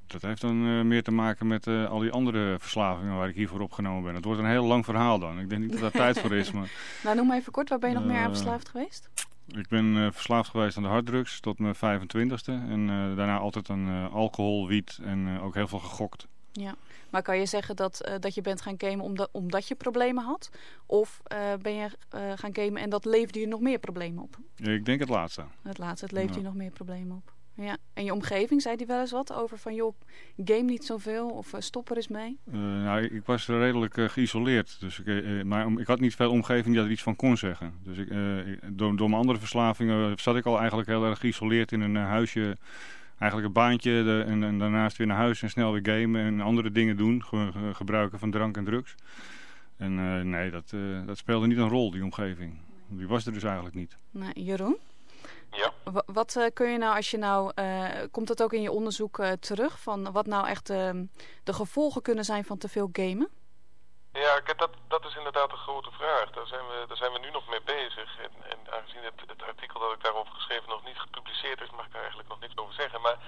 Dat heeft dan uh, meer te maken met uh, al die andere verslavingen waar ik hiervoor opgenomen ben. Het wordt een heel lang verhaal dan. Ik denk niet dat daar tijd voor is. Maar, *laughs* nou, noem maar even kort. Waar ben je nog meer aan verslaafd geweest? Ik ben verslaafd geweest aan de harddrugs tot mijn 25ste. En daarna altijd aan alcohol, wiet en ook heel veel gegokt. Ja, maar kan je zeggen dat, dat je bent gaan gamen omdat, omdat je problemen had? Of ben je gaan gamen en dat leverde je nog meer problemen op? Ik denk het laatste. Het laatste, het ja. je nog meer problemen op. Ja, en je omgeving, zei die wel eens wat over van joh, game niet zoveel of uh, stop er eens mee? Uh, nou, ik was redelijk uh, geïsoleerd, dus ik, maar ik had niet veel omgeving die er iets van kon zeggen. Dus ik, door, door mijn andere verslavingen zat ik al eigenlijk heel erg geïsoleerd in een huisje. Eigenlijk een baantje de, en, en, daarnaast weer naar huis en snel weer gamen en andere dingen doen. Ge, gebruiken van drank en drugs. En nee, dat, dat speelde niet een rol, die omgeving. Die was er dus eigenlijk niet. Nee, Jeroen? Ja. Wat uh, kun je nou, als je nou, uh, komt dat ook in je onderzoek uh, terug, van wat nou echt de gevolgen kunnen zijn van te veel gamen? Ja, dat, dat is inderdaad een grote vraag. Daar zijn we, daar zijn we nu nog mee bezig. En, en aangezien het, het artikel dat ik daarover geschreven nog niet gepubliceerd is, mag ik daar eigenlijk nog niks over zeggen. Maar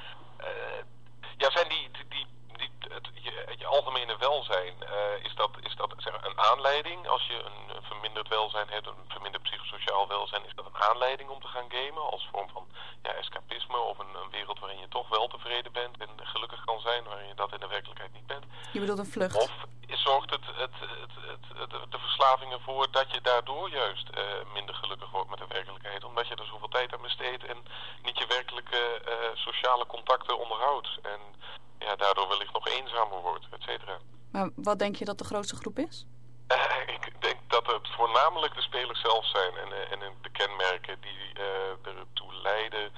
ja, zijn die, die, die het, je, je, algemene welzijn, uh, is dat, is dat zeg, een aanleiding? Als je een verminderd welzijn hebt, een verminderd psychosociaal welzijn, is dat een aanleiding om te gaan gamen? Als vorm van ja, escapisme of een, een wereld waarin je toch wel tevreden bent en gelukkig kan zijn, waarin je dat in de werkelijkheid niet bent? Je bedoelt een vlucht? Of zorgt het, het, het, het, de verslaving ervoor dat je daardoor juist uh, minder gelukkig wordt met de werkelijkheid? Omdat je er zoveel tijd aan besteedt en niet je werkelijke uh, sociale contacten onderhoudt. En ja, daardoor wellicht nog eenzamer wordt, et cetera. Maar wat denk je dat de grootste groep is? Uh, ik denk dat het voornamelijk de spelers zelf zijn en, uh, en de kenmerken die uh, ertoe leiden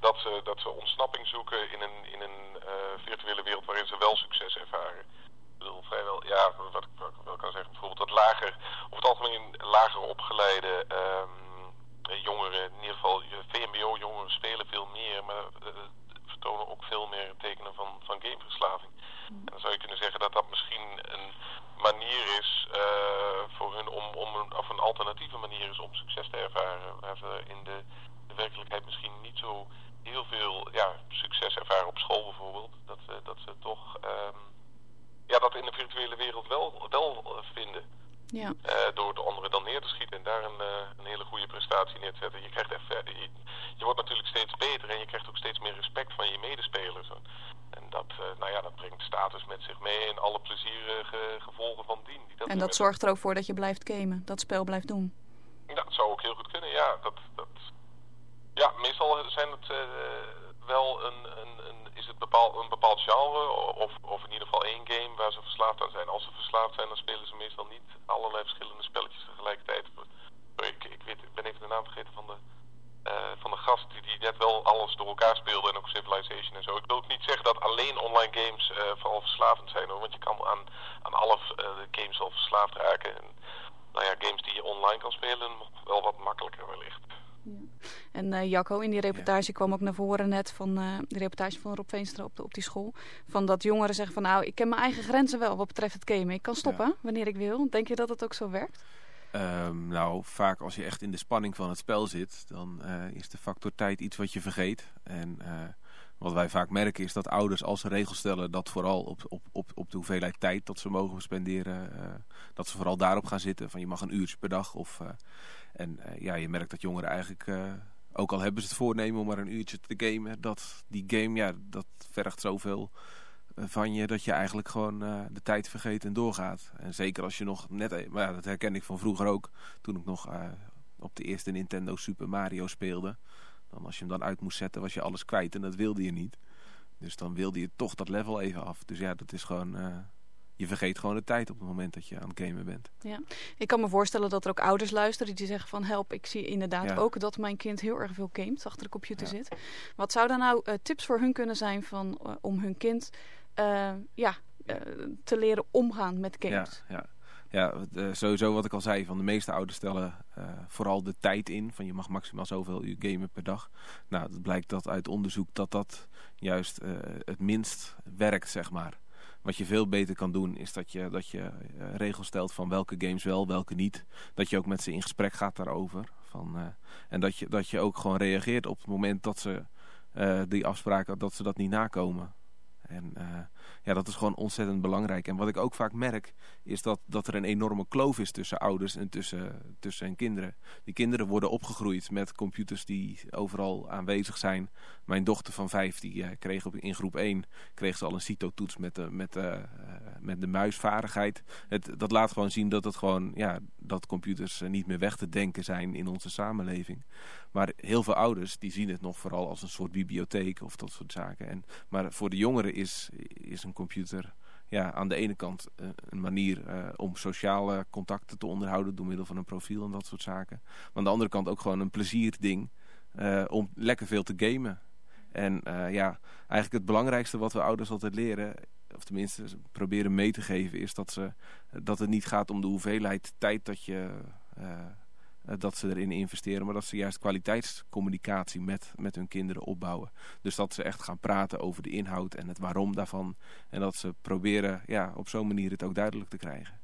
dat ze, dat ze ontsnapping zoeken in een, in een virtuele wereld waarin ze wel succes ervaren. Ik bedoel, vrijwel, ja, wat ik wel kan zeggen, bijvoorbeeld dat lager, over het algemeen lager opgeleide um, jongeren, in ieder geval VMBO-jongeren spelen veel meer, maar vertonen ook veel meer tekenen van, van gameverslaving. En dan zou je kunnen zeggen dat dat misschien een manier is uh, voor hun om, om een, of een alternatieve manier is om succes te ervaren. Waar ze in de, de werkelijkheid misschien niet zo heel veel ja, succes ervaren op school bijvoorbeeld. Dat, uh, dat ze toch um, ja, dat in de virtuele wereld wel, wel vinden. Ja. Uh, door de anderen dan neer te schieten en daar een, een hele goede prestatie neer te zetten. Je, krijgt echt, je, je wordt natuurlijk steeds beter en je krijgt ook steeds meer respect van je medespelers. En dat, nou ja, dat brengt status met zich mee en alle plezierige gevolgen van dien. Die dat en dat zorgt er ook voor dat je blijft gamen, dat spel blijft doen. Ja, dat zou ook heel goed kunnen, ja. Dat, dat, ja, meestal zijn het uh, wel een, een, een, is het bepaal, een bepaald genre of, of in ieder geval één game waar ze verslaafd aan zijn. Als ze verslaafd zijn, dan spelen ze meestal niet allerlei verschillende spelletjes tegelijkertijd. Ik, ik, weet, ik ben even de naam vergeten van de, uh, van de gast die, die net wel alles door elkaar speelde en ook Civilization en zo. Ik wil ook niet zeggen dat alleen online games uh, vooral verslavend zijn hoor, want je kan aan, aan alle uh, games wel verslaafd raken. En, nou ja, games die je online kan spelen wel wat makkelijker wellicht. En uh, Jacco, in die reportage kwam ook naar voren net van uh, de reportage van Rob Veenstra op, de, op die school. Van dat jongeren zeggen van nou, ik ken mijn eigen grenzen wel wat betreft het gamen. Ik kan stoppen wanneer ik wil. Denk je dat het ook zo werkt? Um, nou, vaak als je echt in de spanning van het spel zit, dan uh, is de factor tijd iets wat je vergeet. En wat wij vaak merken is dat ouders als ze regels stellen dat vooral op, op, op, op de hoeveelheid tijd dat ze mogen spenderen, dat ze vooral daarop gaan zitten. Van je mag een uurtje per dag of... en ja, je merkt dat jongeren eigenlijk ook al hebben ze het voornemen om maar een uurtje te gamen. Dat die game, ja, dat vergt zoveel eh, van je dat je eigenlijk gewoon uh, de tijd vergeet en doorgaat. En zeker als je nog net... E- maar ja, dat herken ik van vroeger ook. Toen ik nog uh, op de eerste Nintendo Super Mario speelde. Dan als je hem dan uit moest zetten was je alles kwijt en dat wilde je niet. Dus dan wilde je toch dat level even af. Dus ja, dat is gewoon je vergeet gewoon de tijd op het moment dat je aan het gamen bent. Ja, ik kan me voorstellen dat er ook ouders luisteren die zeggen van help, ik zie inderdaad ook dat mijn kind heel erg veel gamet, achter de computer zit. Wat zouden nou uh, tips voor hun kunnen zijn van, uh, om hun kind uh, ja, te leren omgaan met games? Ja, ja. Ja, sowieso wat ik al zei, van de meeste ouders stellen vooral de tijd in. Van je mag maximaal zoveel uur gamen per dag. Nou, het blijkt dat uit onderzoek dat dat juist het minst werkt, zeg maar. Wat je veel beter kan doen is dat je, dat je uh, regels stelt van welke games wel, welke niet. Dat je ook met ze in gesprek gaat daarover. Van, uh, en dat je, dat je ook gewoon reageert op het moment dat ze uh, die afspraken, dat ze dat niet nakomen. En ja, dat is gewoon ontzettend belangrijk. En wat ik ook vaak merk, is dat, dat er een enorme kloof is tussen ouders en tussen, tussen hun kinderen. Die kinderen worden opgegroeid met computers die overal aanwezig zijn. Mijn dochter van vijf, die uh, kreeg op, in groep 1 kreeg ze al een CITO-toets met de, met, uh, met de muisvaardigheid. Het, dat laat gewoon zien dat, het gewoon, ja, dat computers niet meer weg te denken zijn in onze samenleving. Maar heel veel ouders die zien het nog vooral als een soort bibliotheek of dat soort zaken. En, maar voor de jongeren is, is een computer ja, aan de ene kant uh, een manier uh, om sociale contacten te onderhouden door middel van een profiel en dat soort zaken. Maar aan de andere kant ook gewoon een plezierding uh, om lekker veel te gamen. En ja, eigenlijk het belangrijkste wat we ouders altijd leren, of tenminste proberen mee te geven, is dat, ze, dat het niet gaat om de hoeveelheid tijd dat je dat ze erin investeren. Maar dat ze juist kwaliteitscommunicatie met, met hun kinderen opbouwen. Dus dat ze echt gaan praten over de inhoud en het waarom daarvan. En dat ze proberen ja, op zo'n manier het ook duidelijk te krijgen.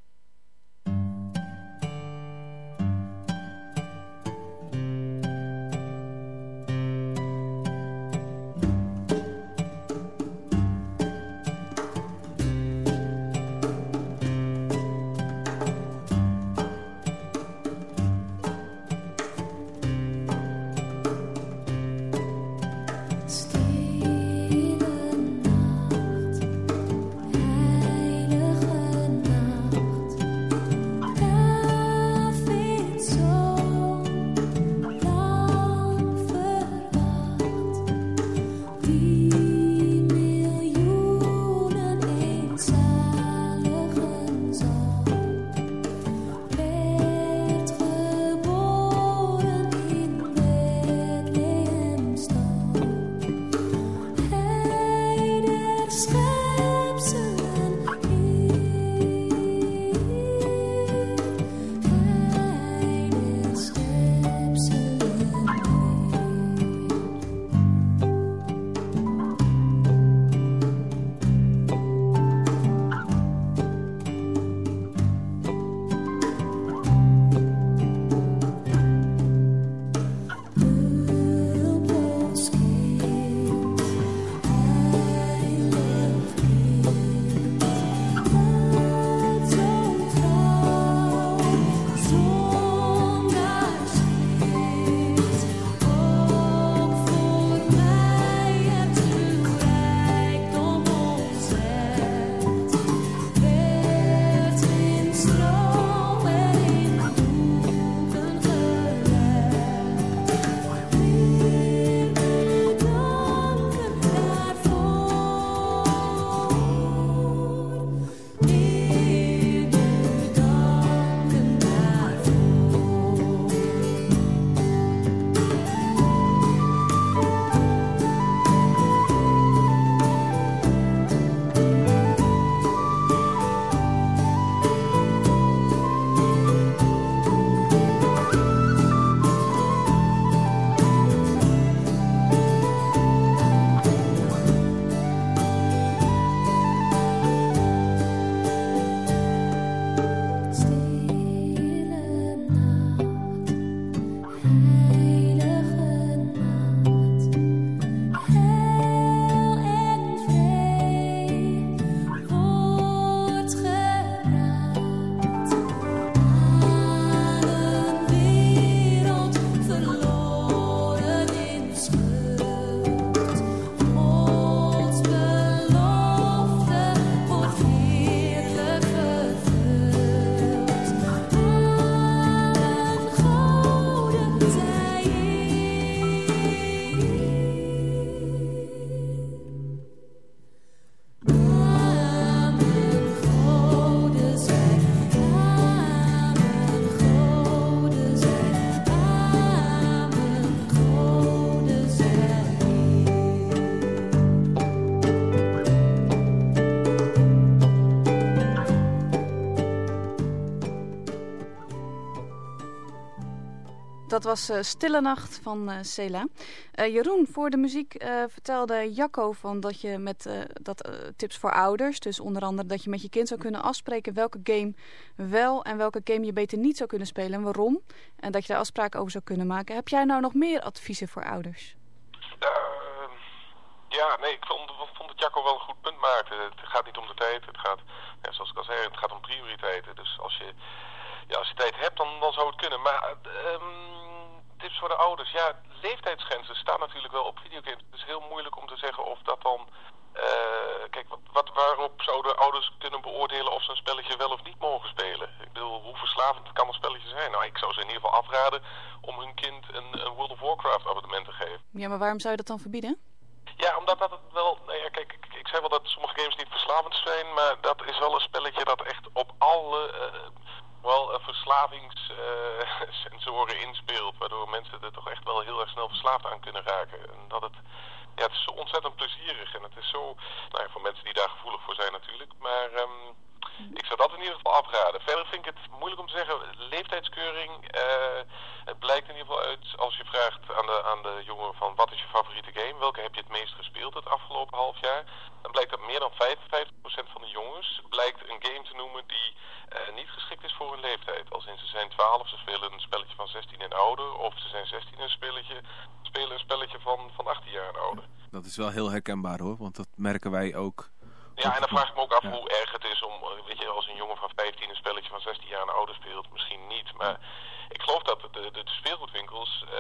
Dat was uh, Stille Nacht van uh, Cela. Uh, Jeroen, voor de muziek vertelde Jacco van dat je met dat, tips voor ouders... dus onder andere dat je met je kind zou kunnen afspreken... welke game wel en welke game je beter niet zou kunnen spelen en waarom. En dat je daar afspraken over zou kunnen maken. Heb jij nou nog meer adviezen voor ouders? ja, nee, ik vond, vond dat Jacco wel een goed punt maakte. Het gaat niet om de tijd, het gaat, ja, zoals ik al zei, het gaat om prioriteiten. Dus als je ja, als je tijd hebt, dan, dan zou het kunnen. Maar um, tips voor de ouders. Ja, leeftijdsgrenzen staan natuurlijk wel op videogames. Het is heel moeilijk om te zeggen of dat dan... Uh, kijk, wat, wat, waarop zouden ouders kunnen beoordelen of ze een spelletje wel of niet mogen spelen? Ik bedoel, hoe verslavend kan een spelletje zijn? Nou, ik zou ze in ieder geval afraden om hun kind een, een World of Warcraft abonnement te geven. Ja, maar waarom zou je dat dan verbieden? Ja, omdat dat het wel... Nou ja, kijk, ik, ik zei wel dat sommige games niet verslavend zijn, maar dat is wel een spelletje dat echt op alle... Uh, wel verslavingssensoren *laughs* uh, inspeelt. Waardoor mensen er toch echt wel heel erg snel verslaafd aan kunnen raken. En dat het, ja, het is zo ontzettend plezierig. En het is zo, nou ja, voor mensen die daar gevoelig voor zijn natuurlijk. Maar um, ik zou dat in ieder geval afraden. Verder vind ik het moeilijk om te zeggen. Leeftijdskeuring. Uh, het blijkt in ieder geval uit als je vraagt aan de, aan de jongeren van wat is je favoriete game? Welke heb je het meest gespeeld het afgelopen half jaar? Dan blijkt dat meer dan 55% van de jongens blijkt een game te noemen die uh, niet geschikt is voor hun leeftijd. Als in ze zijn 12, ze spelen een spelletje van 16 en ouder. Of ze zijn 16 en spelletje, spelen een spelletje van, van 18 jaar en ouder. Dat is wel heel herkenbaar hoor, want dat merken wij ook ja, en dan vraag ik me ook af hoe erg het is om, eh, weet je, als een jongen van 15 een spelletje van 16 jaar en ouder speelt, misschien niet. Maar ik geloof dat de, de, de speelgoedwinkels uh,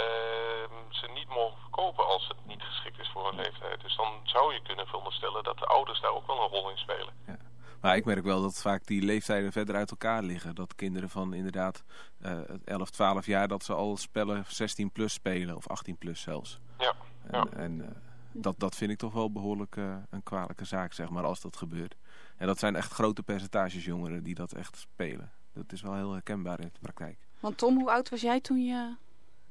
ze niet mogen verkopen als het niet geschikt is voor hun leeftijd. Dus dan zou je kunnen veronderstellen dat de ouders daar ook wel een rol in spelen. Ja. Maar ik merk wel dat vaak die leeftijden verder uit elkaar liggen. Dat kinderen van inderdaad uh, 11, 12 jaar dat ze al spellen 16 plus spelen of 18 plus zelfs. Ja. En, ja. en uh, dat, dat vind ik toch wel behoorlijk uh, een kwalijke zaak, zeg maar, als dat gebeurt. En dat zijn echt grote percentages jongeren die dat echt spelen. Dat is wel heel herkenbaar in de praktijk. Want Tom, hoe oud was jij toen je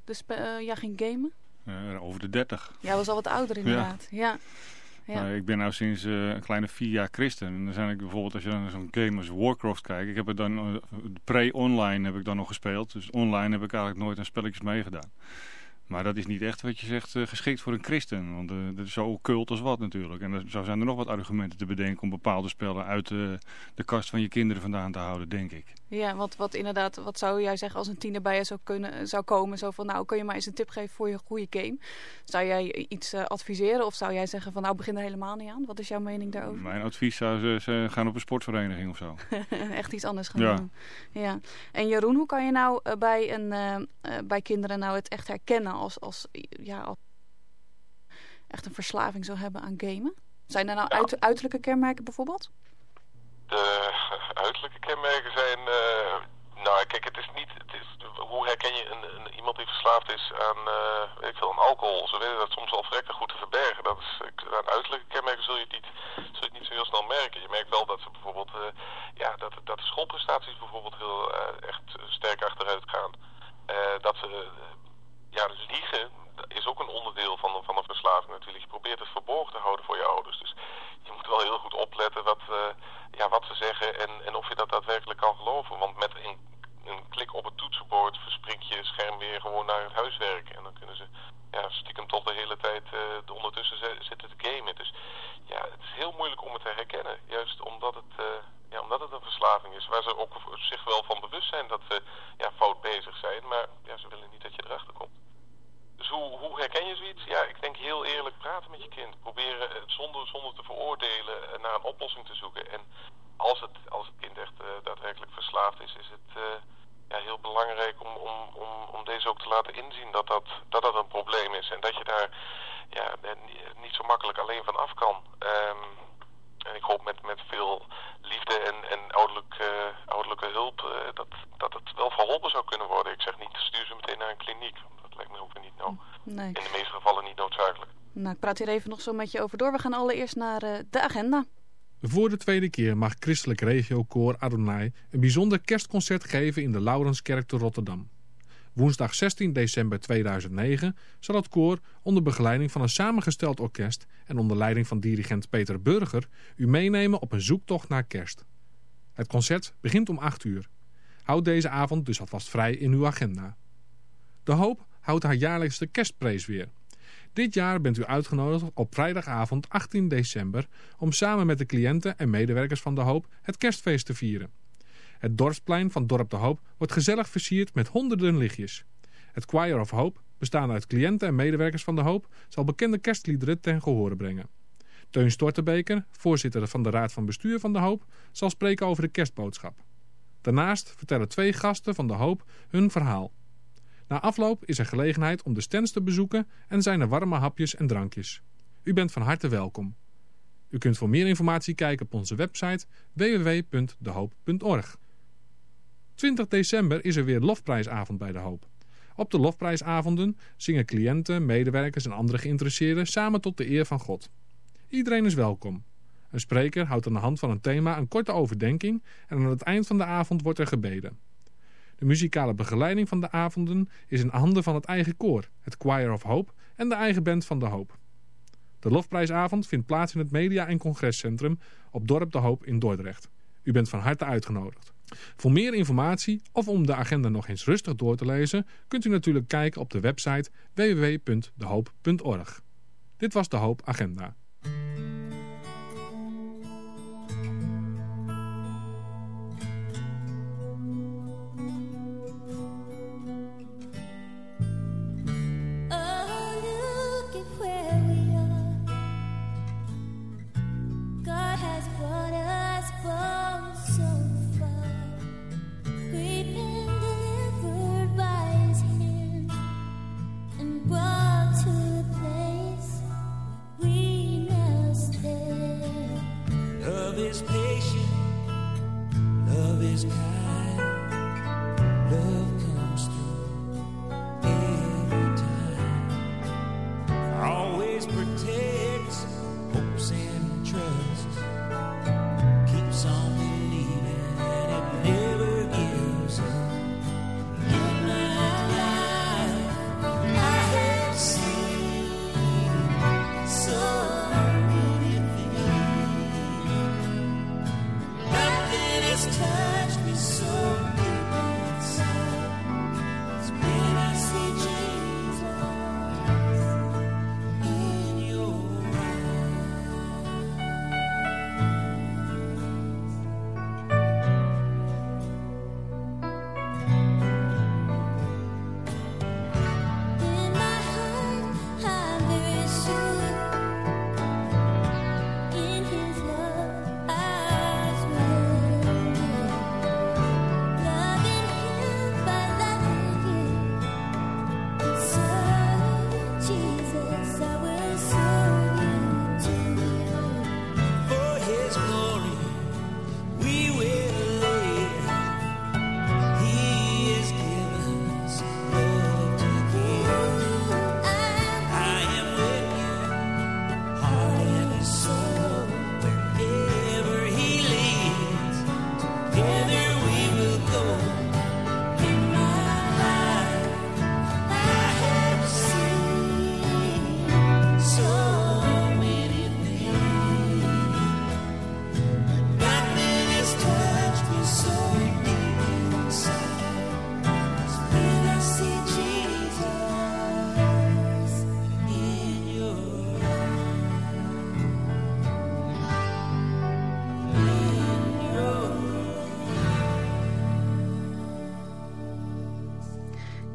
de uh, ja, ging gamen? Uh, over de 30. Jij was al wat ouder inderdaad. Ja. ja. ja. Nou, ik ben nu sinds uh, een kleine vier jaar christen. En dan zijn ik bijvoorbeeld, als je naar zo'n game als Warcraft kijkt. Ik heb het dan, pre-online heb ik dan nog gespeeld. Dus online heb ik eigenlijk nooit aan spelletjes meegedaan. Maar dat is niet echt wat je zegt uh, geschikt voor een christen. Want uh, dat is zo cult als wat natuurlijk. En zo zijn er nog wat argumenten te bedenken om bepaalde spellen uit uh, de kast van je kinderen vandaan te houden, denk ik. Ja, want wat inderdaad, wat zou jij zeggen als een tiener bij je zou, kunnen, zou komen? Zo van, nou kun je maar eens een tip geven voor je goede game. Zou jij iets adviseren of zou jij zeggen van, nou begin er helemaal niet aan? Wat is jouw mening daarover? Mijn advies zou ze gaan op een sportvereniging of zo. *laughs* echt iets anders gaan ja. doen. Ja. En Jeroen, hoe kan je nou bij, een, bij kinderen nou het echt herkennen als, als, ja, als echt een verslaving zou hebben aan gamen? Zijn er nou uit, uiterlijke kenmerken bijvoorbeeld? De *laughs* uiterlijke kenmerken zijn... Uh, nou, kijk, het is niet... Het is, hoe herken je een, een, iemand die verslaafd is aan, uh, weet ik veel, aan alcohol? Ze weten dat soms al verrekte goed te verbergen. Dat is, aan uiterlijke kenmerken zul je, het niet, zul je het niet zo heel snel merken. Je merkt wel dat ze bijvoorbeeld... Uh, ja, dat, dat de schoolprestaties bijvoorbeeld heel echt sterk achteruit gaan. dat ze ja, dus liegen is ook een onderdeel van, van een verslaving natuurlijk. Je probeert het verborgen te houden voor je ouders. Dus je moet wel heel goed opletten wat, uh, ja, wat ze zeggen en, en of je dat daadwerkelijk kan geloven. Want met een, een klik op het toetsenbord verspringt je scherm weer gewoon naar het huiswerk. En dan kunnen ze ja, stiekem tot de hele tijd uh, ondertussen zitten te gamen. Dus ja, het is heel moeilijk om het te herkennen. Juist omdat het, uh, ja, omdat het een verslaving is. Waar ze ook zich wel van bewust zijn dat ze ja, fout bezig zijn. Maar ja, ze willen niet dat je erachter komt. Dus hoe, hoe herken je zoiets? Ja, ik denk heel eerlijk praten met je kind. Proberen het zonder, zonder te veroordelen naar een oplossing te zoeken. En als het, als het kind echt uh, daadwerkelijk verslaafd is, is het uh, ja, heel belangrijk om, om, om, om deze ook te laten inzien dat dat, dat dat een probleem is. En dat je daar ja, niet zo makkelijk alleen van af kan. Um, en ik hoop met, met veel liefde en, en ouderlijk, uh, ouderlijke hulp dat, dat het wel verholpen zou kunnen worden. Ik zeg niet, stuur ze meteen naar een kliniek. Lijkt me ook niet nou, nee. in de meeste gevallen niet noodzakelijk. Nou, ik praat hier even nog zo met je over door. We gaan allereerst naar uh, de agenda. Voor de tweede keer mag Christelijk Regiokoor Adonai een bijzonder kerstconcert geven in de Laurenskerk te Rotterdam. Woensdag 16 december 2009 zal het koor onder begeleiding van een samengesteld orkest en onder leiding van dirigent Peter Burger u meenemen op een zoektocht naar kerst. Het concert begint om 8 uur. Houd deze avond dus alvast vrij in uw agenda. De Hoop houdt haar jaarlijkse kerstprees weer. Dit jaar bent u uitgenodigd op vrijdagavond 18 december om samen met de cliënten en medewerkers van De Hoop het kerstfeest te vieren. Het dorpsplein van Dorp De Hoop wordt gezellig versierd met honderden lichtjes. Het Choir of Hope, bestaande uit cliënten en medewerkers van De Hoop, zal bekende kerstliederen ten gehore brengen. Teun Stortebeker, voorzitter van de Raad van Bestuur van De Hoop, zal spreken over de kerstboodschap. Daarnaast vertellen twee gasten van De Hoop hun verhaal. Na afloop is er gelegenheid om de stands te bezoeken en zijn er warme hapjes en drankjes. U bent van harte welkom. U kunt voor meer informatie kijken op onze website www.dehoop.org. 20 december is er weer Lofprijsavond bij De Hoop. Op de Lofprijsavonden zingen cliënten, medewerkers en andere geïnteresseerden samen tot de eer van God. Iedereen is welkom. Een spreker houdt aan de hand van een thema een korte overdenking en aan het eind van de avond wordt er gebeden. De muzikale begeleiding van de avonden is in handen van het eigen koor, het Choir of Hope en de eigen band van De Hoop. De Lofprijsavond vindt plaats in het Media- en Congrescentrum op Dorp De Hoop in Dordrecht. U bent van harte uitgenodigd. Voor meer informatie of om de agenda nog eens rustig door te lezen... kunt u natuurlijk kijken op de website www.dehoop.org. Dit was De Hoop Agenda. Is kind, love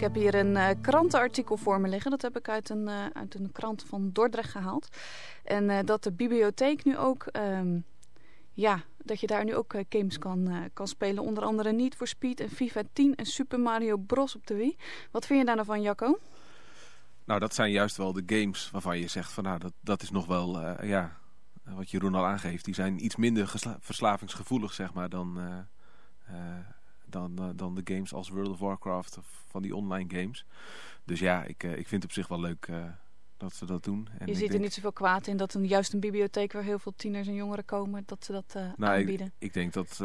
heb hier een eh, krantenartikel voor me liggen. Dat heb ik uit een, eh, uit een krant van Dordrecht gehaald. En eh, dat de bibliotheek nu ook... ehm, ja, dat je daar nu ook games kan, kan spelen. Onder andere Need for Speed en FIFA 10 en Super Mario Bros. op de Wii. Wat vind je daar nou van, Jacco? Nou, dat zijn juist wel de games waarvan je zegt van nou, dat, dat is nog wel, ja, wat Jeroen al aangeeft. Die zijn iets minder verslavingsgevoelig, zeg maar, dan, dan, eh, dan de games als World of Warcraft of van die online games. Dus ja, ik, eh, ik vind het op zich wel leuk eh, dat ze dat doen. En je ik ziet er denk- niet zoveel kwaad in dat een, juist een bibliotheek waar heel veel tieners en jongeren komen, dat ze dat eh, Nou, aanbieden. ik, ik denk dat,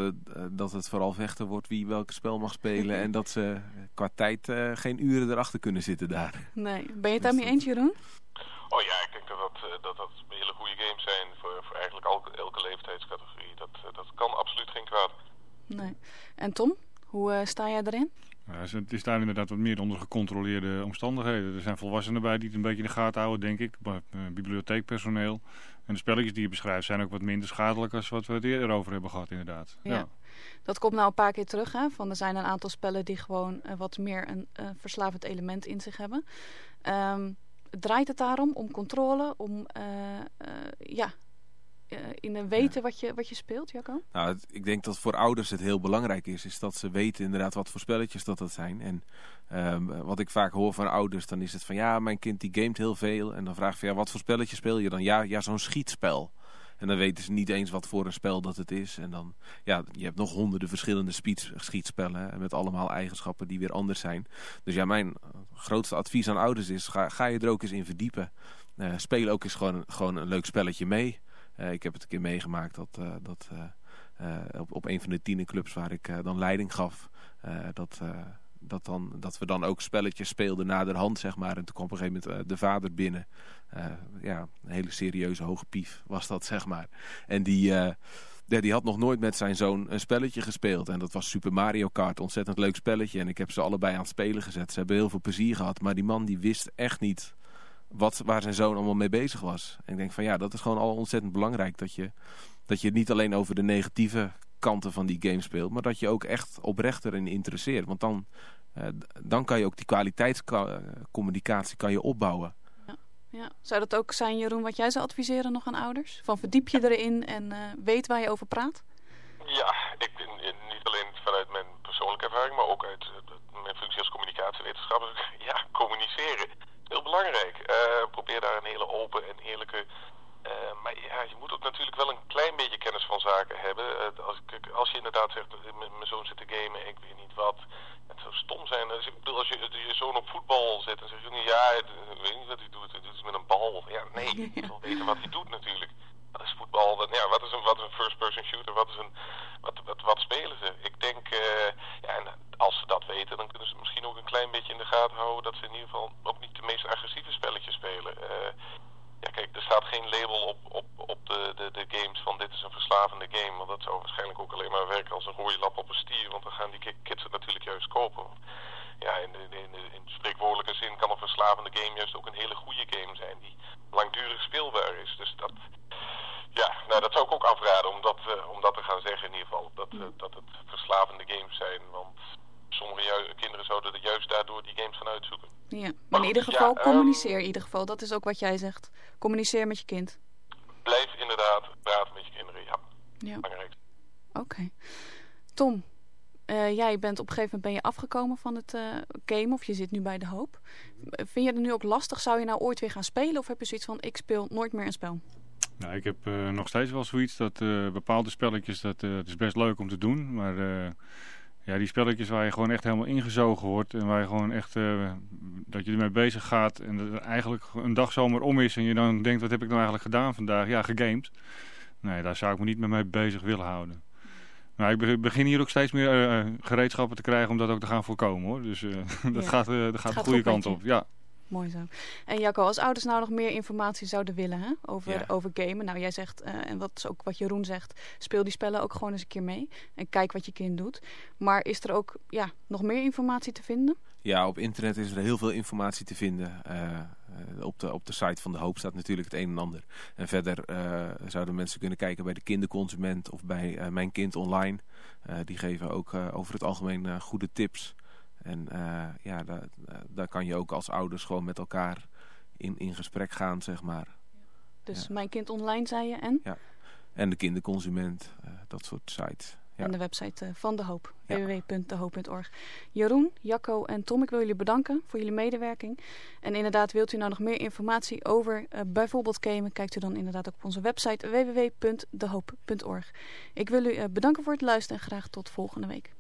dat het vooral vechten wordt wie welke spel mag spelen. en dat ze qua tijd eh, geen uren erachter kunnen zitten daar. Nee, ben je het daarmee eens, Jeroen? Oh ja, ik denk dat dat, dat, dat hele goede games zijn voor, voor eigenlijk elke, elke leeftijdscategorie. Dat, dat kan absoluut geen kwaad. Nee. En Tom, hoe eh, sta jij erin? Ja, het is daar inderdaad wat meer onder gecontroleerde omstandigheden. Er zijn volwassenen bij die het een beetje in de gaten houden, denk ik. Eh, bibliotheekpersoneel. En de spelletjes die je beschrijft zijn ook wat minder schadelijk als wat we het eerder over hebben gehad, inderdaad. Ja. Ja. Dat komt nou een paar keer terug. Hè? Van, er zijn een aantal spellen die gewoon eh, wat meer een verslavend element in zich hebben. Ehm, draait het daarom om controle, om ja, in een weten wat, je, wat je speelt, Jacco? Nou, het- ik denk dat voor ouders het heel belangrijk is, is dat ze weten inderdaad wat voor spelletjes dat dat zijn. En ehm, wat ik vaak hoor van ouders, dan is het van ja, mijn kind die gamet heel veel. En dan vraag ik van ja, wat voor spelletje speel je dan? Ja, ja zo'n schietspel. En dan weten ze niet eens wat voor een spel dat het is. En dan, ja, je hebt nog honderden verschillende schietspellen. hè, Met allemaal eigenschappen die weer anders zijn. Dus ja, mijn eh, grootste advies aan ouders is, ga, ga je er ook eens in verdiepen. Eh, speel ook eens gewoon, gewoon een leuk spelletje mee. Eh, ik heb het een keer meegemaakt dat, eh, dat eh, op, op een van de tienerclubs waar ik dan leiding gaf, dat, dat, dan, dat we dan ook spelletjes speelden naderhand, zeg maar. En toen kwam op een gegeven moment de vader binnen. Ja, een hele serieuze hoge pief was dat, zeg maar. En die... ja, die had nog nooit met zijn zoon een spelletje gespeeld. En dat was Super Mario Kart. Ontzettend leuk spelletje. En ik heb ze allebei aan het spelen gezet. Ze hebben heel veel plezier gehad. Maar die man die wist echt niet wat, waar zijn zoon allemaal mee bezig was. En ik denk van ja, dat is gewoon al ontzettend belangrijk. Dat je, dat je het niet alleen over de negatieve kanten van die game speelt. Maar dat je ook echt oprecht erin interesseert. Want dan, eh, dan kan je ook die kwaliteitscommunicatie kan je opbouwen. Ja. Zou dat ook zijn, Jeroen, wat jij zou adviseren nog aan ouders? Van verdiep je erin en eh, weet waar je over praat? Ja, ik, in- niet alleen vanuit mijn persoonlijke ervaring, maar ook uit eh, mijn functie als communicatiewetenschapper. *laughs* Ja, communiceren. Heel belangrijk. Eh, probeer daar een hele open en eerlijke... eh, maar ja, je moet ook natuurlijk wel een klein beetje kennis van zaken hebben. Eh, als, als je inderdaad zegt, mijn zoon zit te gamen, ik weet niet wat. Het zou stom zijn. Dus ik bedoel, als je, je zoon op voetbal zet en zegt, jongen, ja, het- ik weet niet wat hij doet. Hij doet iets met een bal. Ja, nee, *laughs* je moet wel weten wat hij doet natuurlijk. Wat is voetbal? Wat, ja, wat is een, wat is een first-person shooter? Wat, is een, wat, wat, wat spelen ze? Ik denk, eh, ja, en als ze dat weten, dan kunnen ze misschien ook een klein beetje in de gaten houden dat ze in ieder geval ook niet de meest agressieve spelletjes spelen. Eh, ja, kijk, er staat geen label op, op, op de, de, de games van dit is een verslavende game. Want dat zou waarschijnlijk ook alleen maar werken als een rode lap op een stier. Want dan gaan die ki- kids het natuurlijk juist kopen. Ja, in de, in, in de spreekwoordelijke zin kan een verslavende game juist ook een hele goede game zijn. Die langdurig speelbaar is. Dus dat, ja, nou, dat zou ik ook afraden om dat, eh, om dat te gaan zeggen in ieder geval. Dat, eh, dat het verslavende games zijn. Want sommige kinderen zouden er juist daardoor die games gaan uitzoeken. Ja. Maar in ieder geval, ja, communiceer in ieder geval. Dat is ook wat jij zegt. Communiceer met je kind. Blijf inderdaad praten met je kinderen, ja. Ja. Belangrijk. Oké. Tom, eh, jij bent op een gegeven moment ben je afgekomen van het eh game of je zit nu bij de hoop. Vind je het nu ook lastig? Zou je nou ooit weer gaan spelen of heb je zoiets van ik speel nooit meer een spel? Nou, ik heb eh, nog steeds wel zoiets dat bepaalde spelletjes, dat, is best leuk om te doen. Maar ja, die spelletjes waar je gewoon echt helemaal ingezogen wordt. En waar je gewoon echt, dat je ermee bezig gaat. En dat eigenlijk een dag zomaar om is. En je dan denkt, wat heb ik nou eigenlijk gedaan vandaag? Ja, gegamed. Nee, daar zou ik me niet meer mee bezig willen houden. Maar ik be- begin hier ook steeds meer eh, gereedschappen te krijgen om dat ook te gaan voorkomen hoor. Dus eh, *laughs* dat Ja. gaat, eh, dat gaat gaat de goede kant op. Ja. Mooi zo. En Jacco, als ouders nou nog meer informatie zouden willen hè, over, Ja. over gamen. Nou, jij zegt, eh, en wat is ook wat Jeroen zegt, speel die spellen ook gewoon eens een keer mee. En kijk wat je kind doet. Maar is er ook ja, nog meer informatie te vinden? Ja, op internet is er heel veel informatie te vinden. Eh, op, de, op de site van De Hoop staat natuurlijk het een en ander. En verder eh, zouden mensen kunnen kijken bij de kinderconsument of bij eh, Mijn Kind Online. Die geven ook over het algemeen goede tips. En ja, daar, daar kan je ook als ouders gewoon met elkaar in, in gesprek gaan, zeg maar. Dus mijn kind online zei je en? Ja. En de kinderconsument, dat soort sites. Ja. En de website eh, van De Hoop, Ja. www.dehoop.org. Jeroen, Jacco en Tom, ik wil jullie bedanken voor jullie medewerking. En inderdaad, wilt u nou nog meer informatie over eh, bijvoorbeeld gamen, kijkt u dan inderdaad ook op onze website www.dehoop.org. Ik wil u eh, bedanken voor het luisteren en graag tot volgende week.